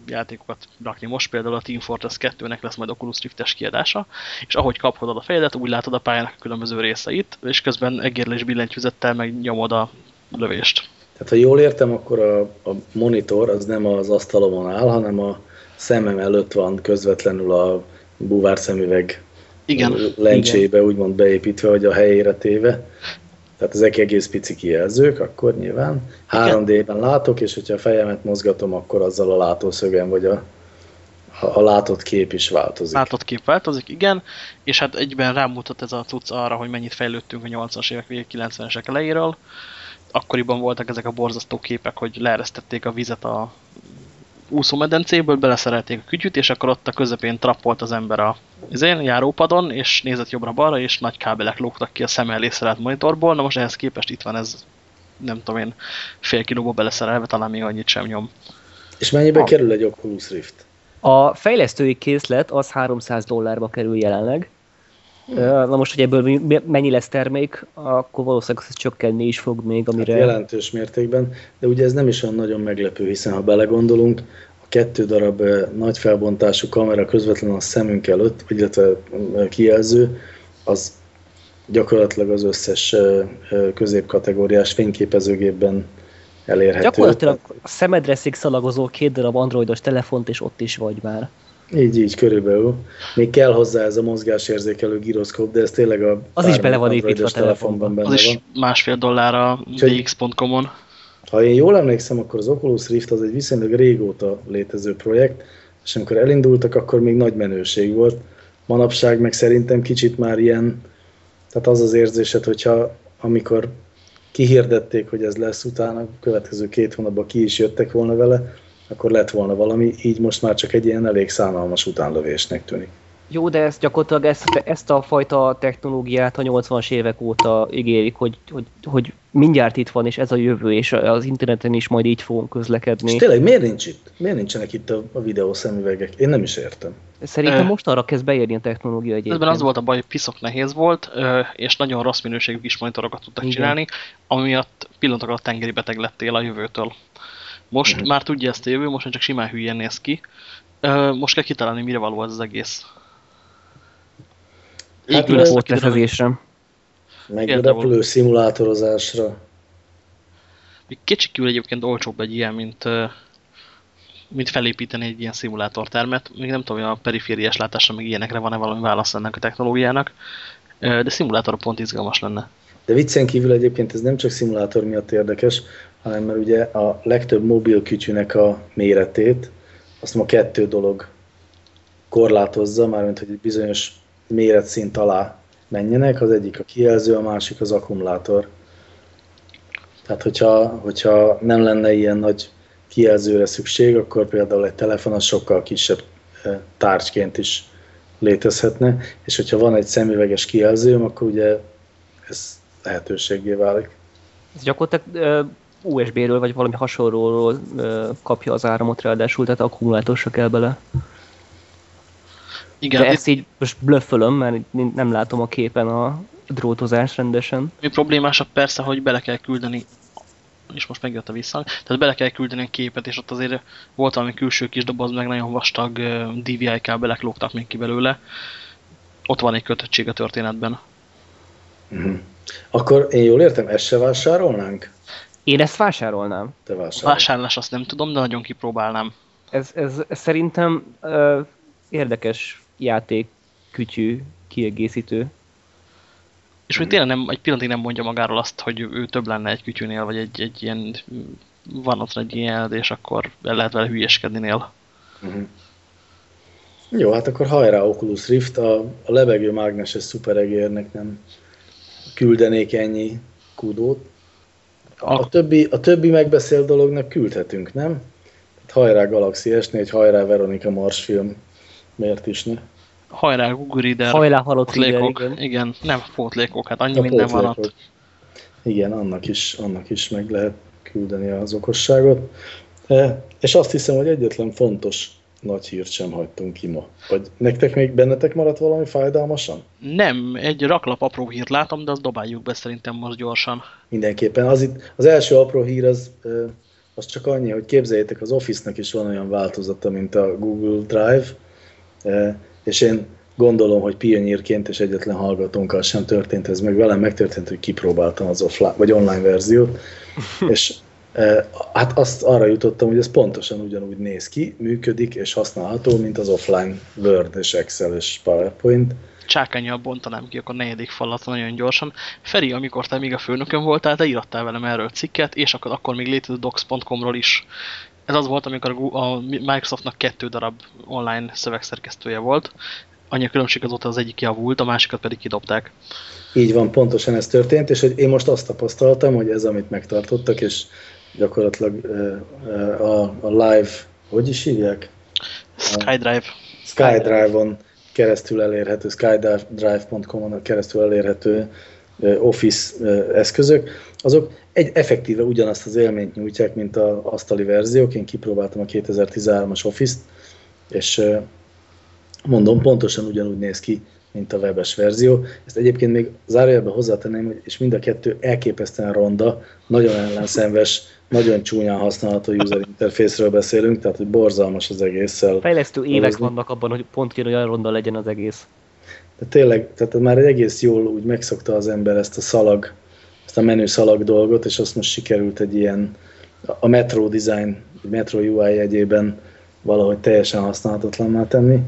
játékokat rakni. Most például a Team Fortress 2-nek lesz majd Oculus Rift-es kiadása, és ahogy kapkodod a fejedet, úgy látod a pályának a különböző részeit, és közben egérlés billentyűzettel meg nyomod a lövést. Tehát ha jól értem, akkor a, a monitor az nem az asztalomon áll, hanem a szemem előtt van közvetlenül a búvár szemüveg Igen. lencsébe Igen. úgymond beépítve, vagy a helyére téve. Tehát ezek egész pici kijelzők, akkor nyilván 3D-ben látok, és hogyha a fejemet mozgatom, akkor azzal a látószögem, vagy a, a, látott kép is változik. Látott kép változik, igen, és hát egyben rámutat ez a cucc arra, hogy mennyit fejlődtünk a 80-as évek végig 90-esek elejéről. Akkoriban voltak ezek a borzasztó képek, hogy leeresztették a vizet a úszómedencéből, beleszerelték a kütyüt, és akkor ott a közepén trappolt az ember a én járópadon, és nézett jobbra-balra, és nagy kábelek lógtak ki a szem elé szerelt monitorból. Na most ehhez képest itt van ez, nem tudom én, fél kilóba beleszerelve, talán még annyit sem nyom. És mennyibe a... kerül egy Oculus Rift? A fejlesztői készlet az 300 dollárba kerül jelenleg. Na most, hogy ebből mennyi lesz termék, akkor valószínűleg ez csökkenni is fog még, amire... Hát jelentős mértékben, de ugye ez nem is olyan nagyon meglepő, hiszen ha belegondolunk, a kettő darab nagy felbontású kamera közvetlenül a szemünk előtt, illetve kijelző, az gyakorlatilag az összes középkategóriás fényképezőgépben elérhető. Gyakorlatilag a szemedre szikszalagozó két darab androidos telefont, és ott is vagy már. Így, így, körülbelül. Még kell hozzá ez a mozgásérzékelő gyroszkóp, de ez tényleg a... Az is bele van építve a telefonban. Benne az van. is másfél dollár a dx.com-on. Ha én jól emlékszem, akkor az Oculus Rift az egy viszonylag régóta létező projekt, és amikor elindultak, akkor még nagy menőség volt. Manapság meg szerintem kicsit már ilyen, tehát az az érzésed, hogyha amikor kihirdették, hogy ez lesz utána, a következő két hónapban ki is jöttek volna vele, akkor lett volna valami, így most már csak egy ilyen elég szánalmas utánlövésnek tűnik. Jó, de ezt gyakorlatilag ezt, ezt a fajta technológiát a 80-as évek óta ígérik, hogy, hogy, hogy mindjárt itt van, és ez a jövő, és az interneten is majd így fogunk közlekedni. És tényleg miért nincs itt? Miért nincsenek itt a, a videószemüvegek? Én nem is értem. Szerintem most arra kezd beérni a technológia egyébként. Ezben az volt a baj, hogy piszok nehéz volt, és nagyon rossz minőségű kis monitorokat tudtak Igen. csinálni, ami miatt pillanatok alatt tengeri beteg lettél a jövőtől. Most uh-huh. már tudja ezt a jövő, most csak simán hülyen néz ki. Most kell kitalálni, mire való ez az egész. Hát lesz a lefezésre. Meg repülő szimulátorozásra. Még kicsikül egyébként olcsóbb egy ilyen, mint, mint felépíteni egy ilyen szimulátortermet. Még nem tudom, hogy a perifériás látásra még ilyenekre van-e valami válasz ennek a technológiának, de szimulátor pont izgalmas lenne. De viccen kívül egyébként ez nem csak szimulátor miatt érdekes, hanem mert ugye a legtöbb mobil kütyűnek a méretét, azt ma kettő dolog korlátozza, mármint hogy egy bizonyos méretszint alá menjenek, az egyik a kijelző, a másik az akkumulátor. Tehát, hogyha, hogyha nem lenne ilyen nagy kijelzőre szükség, akkor például egy telefon az sokkal kisebb eh, tárgyként is létezhetne, és hogyha van egy szemüveges kijelzőm, akkor ugye ez lehetőségé válik. Ez gyakorlatilag USB-ről vagy valami hasonlóról kapja az áramot ráadásul, tehát akkumulátor se kell bele. Igen, De ezt így most blöffölöm, mert nem látom a képen a drótozás rendesen. Mi problémásabb persze, hogy bele kell küldeni és most megjött a vissza. Tehát bele kell küldeni a képet, és ott azért volt valami külső kis doboz, meg nagyon vastag DVI kábelek lógtak még ki belőle. Ott van egy kötöttség a történetben. -huh. Akkor én jól értem, ezt se vásárolnánk? Én ezt vásárolnám. Te. Vásárlás azt nem tudom, de nagyon kipróbálnám. Ez, ez, ez szerintem uh, érdekes játék, kütyű, kiegészítő. És még tényleg nem, egy pillanatig nem mondja magáról azt, hogy ő több lenne egy kütyűnél, vagy egy, egy ilyen, van ott egy ilyen, és akkor el lehet vele hülyeskedni nél. Uh mhm. -huh. Jó, hát akkor hajrá Oculus Rift, a, a levegő mágneses szuperegérnek nem küldenék ennyi kudót. A, a, többi, a többi megbeszélt dolognak küldhetünk, nem? Hát hajrá Galaxy S4, hajrá Veronika Mars film, miért is ne? Hajrá Google Reader. Hajrá halott Reader, igen. igen. nem pótlékok, hát annyi a minden pótlékok. van ott. Igen, annak is, annak is meg lehet küldeni az okosságot. E, és azt hiszem, hogy egyetlen fontos nagy hírt sem hagytunk ki ma. Vagy nektek még bennetek maradt valami fájdalmasan? Nem, egy raklap apró hírt látom, de azt dobáljuk be szerintem most gyorsan. Mindenképpen. Az, itt, az első apró hír az, az csak annyi, hogy képzeljétek, az Office-nek is van olyan változata, mint a Google Drive, és én gondolom, hogy pionírként és egyetlen hallgatónkkal sem történt ez meg. Velem megtörtént, hogy kipróbáltam az offline, vagy online verziót, és Hát azt arra jutottam, hogy ez pontosan ugyanúgy néz ki, működik és használható, mint az offline Word és Excel és PowerPoint. Csákányjal bontanám ki akkor a negyedik falat nagyon gyorsan. Feri, amikor te még a főnökön voltál, te írattál velem erről cikket, és akkor, akkor még létező docs.com-ról is. Ez az volt, amikor a Microsoftnak kettő darab online szövegszerkesztője volt. Annyi a különbség azóta az egyik javult, a másikat pedig kidobták. Így van, pontosan ez történt, és hogy én most azt tapasztaltam, hogy ez, amit megtartottak, és gyakorlatilag a, a live, hogy is hívják? SkyDrive. SkyDrive-on keresztül elérhető, skydrive.com-on keresztül elérhető Office eszközök, azok egy effektíve ugyanazt az élményt nyújtják, mint az asztali verziók. Én kipróbáltam a 2013-as Office-t, és mondom, pontosan ugyanúgy néz ki, mint a webes verzió. Ezt egyébként még zárójelben hozzátenném, hogy és mind a kettő elképesztően ronda, nagyon ellenszenves, nagyon csúnyán használható user interfészről beszélünk, tehát hogy borzalmas az egésszel. Fejlesztő évek hozni. vannak abban, hogy pont kéne olyan ronda legyen az egész. De tényleg, tehát már egy egész jól úgy megszokta az ember ezt a szalag, ezt a menü szalag dolgot, és azt most sikerült egy ilyen, a Metro Design, Metro UI jegyében valahogy teljesen használhatatlanná tenni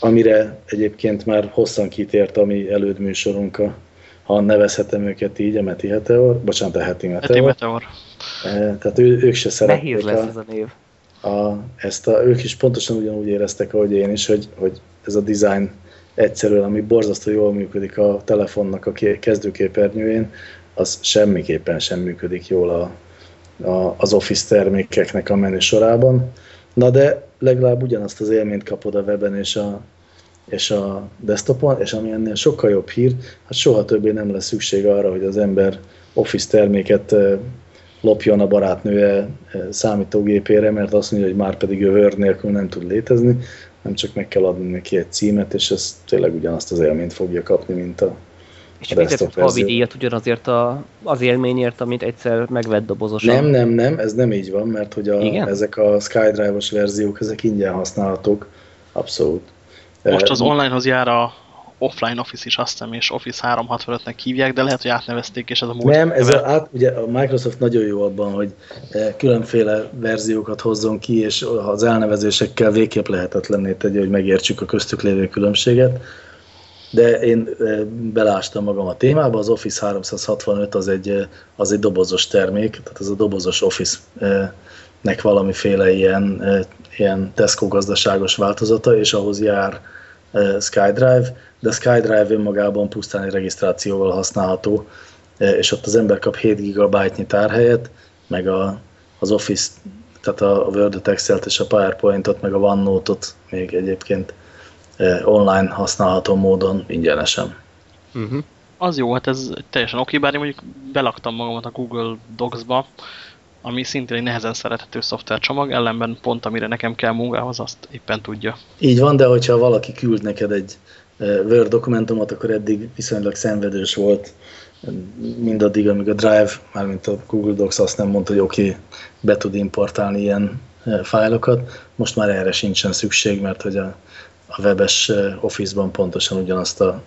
amire egyébként már hosszan kitért a mi elődműsorunk, a, ha nevezhetem őket így, a Meti Heteor, bocsánat, a Heti Meteor. Heti Meteor. E, tehát ő, ők se szerették. Nehéz lesz a, ez a név. A, ezt a, ők is pontosan ugyanúgy éreztek, ahogy én is, hogy, hogy ez a design egyszerűen, ami borzasztó jól működik a telefonnak a kezdőképernyőjén, az semmiképpen sem működik jól a, a, az Office termékeknek a menü sorában. Na de legalább ugyanazt az élményt kapod a weben és a, és a desktopon, és ami ennél sokkal jobb hír, hát soha többé nem lesz szükség arra, hogy az ember Office terméket lopjon a barátnője számítógépére, mert azt mondja, hogy már pedig ő Word nélkül nem tud létezni, nem csak meg kell adni neki egy címet, és ez tényleg ugyanazt az élményt fogja kapni, mint a, és fizetett havi díjat ugyanazért a, az élményért, amit egyszer megvett dobozosan. Nem, nem, nem, ez nem így van, mert hogy a, ezek a SkyDrive-os verziók, ezek ingyen használhatók, abszolút. Most az onlinehoz jár a offline Office is azt hiszem, és Office 365-nek hívják, de lehet, hogy átnevezték, és ez a múlt. Nem, ez a, át, ugye a Microsoft nagyon jó abban, hogy különféle verziókat hozzon ki, és az elnevezésekkel végképp lehetetlenné tegye, hogy megértsük a köztük lévő különbséget de én belástam magam a témába, az Office 365 az egy, az egy dobozos termék, tehát ez a dobozos Office-nek valamiféle ilyen, ilyen Tesco gazdaságos változata, és ahhoz jár SkyDrive, de SkyDrive önmagában pusztán egy regisztrációval használható, és ott az ember kap 7 GB-nyi tárhelyet, meg a, az Office, tehát a Word-et, Excel-t és a PowerPoint-ot, meg a OneNote-ot még egyébként online használható módon ingyenesen. Uh-huh. Az jó, hát ez teljesen oké, bár én mondjuk belaktam magamat a Google Docs-ba, ami szintén egy nehezen szerethető szoftvercsomag, ellenben pont amire nekem kell munkához, azt éppen tudja. Így van, de hogyha valaki küld neked egy Word dokumentumot, akkor eddig viszonylag szenvedős volt, mindaddig, amíg a Drive, mármint a Google Docs azt nem mondta, hogy oké, okay, be tud importálni ilyen fájlokat. Most már erre sincsen szükség, mert hogy a, a webes Office-ban pontosan ugyanazt a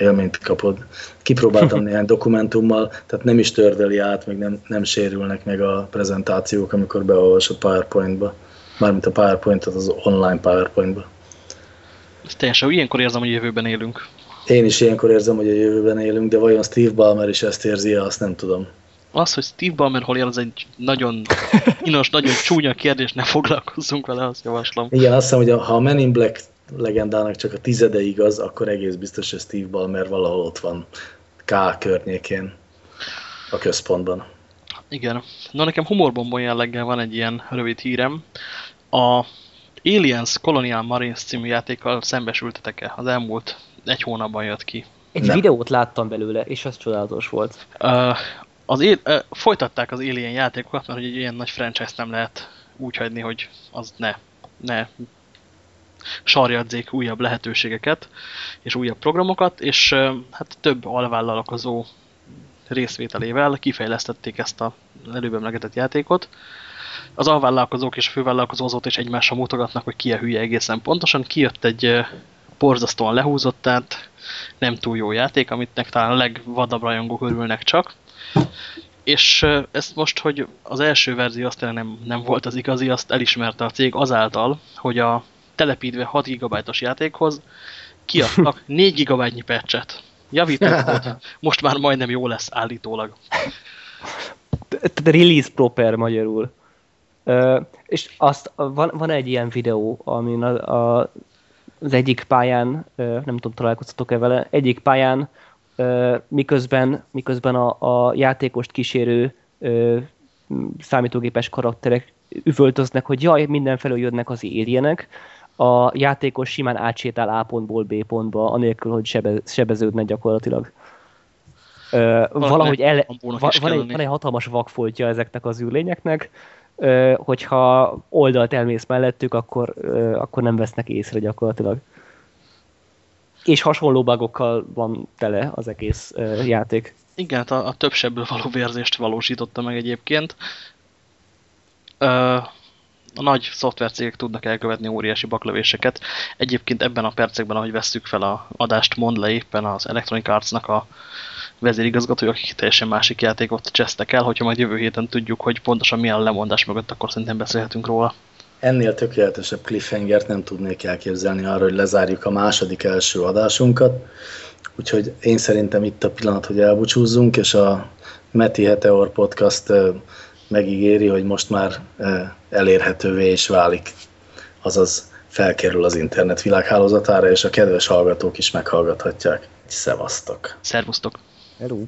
élményt kapod. Kipróbáltam néhány dokumentummal, tehát nem is tördeli át, meg nem, nem sérülnek meg a prezentációk, amikor beolvasod PowerPoint-ba. Mármint a PowerPoint-ot az online PowerPoint-ba. Ez teljesen ilyenkor érzem, hogy jövőben élünk. Én is ilyenkor érzem, hogy a jövőben élünk, de vajon Steve Ballmer is ezt érzi -e, azt nem tudom. Az, hogy Steve Ballmer hol él, az egy nagyon inos, nagyon csúnya kérdés, ne foglalkozzunk vele, azt javaslom. Igen, azt hiszem, hogy ha a Men in Black legendának csak a tizede igaz, akkor egész biztos, hogy Steve Ballmer valahol ott van K környékén a központban. Igen. Na nekem humorbombon jelleggel van egy ilyen rövid hírem. A Aliens Colonial Marines című játékkal szembesültetek-e? Az elmúlt egy hónapban jött ki. Egy Nem. videót láttam belőle, és az csodálatos volt. Uh, az él, uh, folytatták az Alien játékokat, mert hogy egy ilyen nagy franchise nem lehet úgy hagyni, hogy az ne, ne sarjadzék újabb lehetőségeket és újabb programokat, és hát több alvállalkozó részvételével kifejlesztették ezt a előbb emlegetett játékot. Az alvállalkozók és a fővállalkozó azóta is egymásra mutogatnak, hogy ki a hülye egészen pontosan. Kijött egy borzasztóan lehúzott, tehát nem túl jó játék, amitnek talán a legvadabb rajongók örülnek csak. És ezt most, hogy az első verzió azt nem, nem volt az igazi, azt elismerte a cég azáltal, hogy a telepítve 6 GB-os játékhoz kiadtak 4 GB-nyi patchet. Javított, hogy most már majdnem jó lesz állítólag. Release proper magyarul. Uh, és azt, van, van egy ilyen videó, amin a, a az egyik pályán, nem tudom, találkoztatok-e vele, egyik pályán miközben, miközben a, a játékost kísérő számítógépes karakterek üvöltöznek, hogy jaj, mindenfelől jönnek az éljenek, a játékos simán átsétál A pontból B pontba, anélkül, hogy sebe, sebeződne gyakorlatilag. Uh, valahogy el, va, van, egy, van egy hatalmas vakfoltja ezeknek az űrlényeknek, hogyha oldalt elmész mellettük, akkor, akkor nem vesznek észre gyakorlatilag. És hasonló bugokkal van tele az egész játék. Igen, hát a, a több sebből való vérzést valósította meg egyébként. A nagy szoftvercégek tudnak elkövetni óriási baklövéseket. Egyébként ebben a percekben, ahogy vesszük fel a adást, mond le éppen az Electronic Arts-nak a vezérigazgatója, akik teljesen másik játékot csesztek el, hogyha majd jövő héten tudjuk, hogy pontosan milyen lemondás mögött, akkor szerintem beszélhetünk róla. Ennél tökéletesebb cliffhangert nem tudnék elképzelni arra, hogy lezárjuk a második első adásunkat. Úgyhogy én szerintem itt a pillanat, hogy elbúcsúzzunk, és a Meti Heteor podcast megígéri, hogy most már elérhetővé is válik. Azaz felkerül az internet világhálózatára, és a kedves hallgatók is meghallgathatják. Szevasztok! Szervusztok! Hello.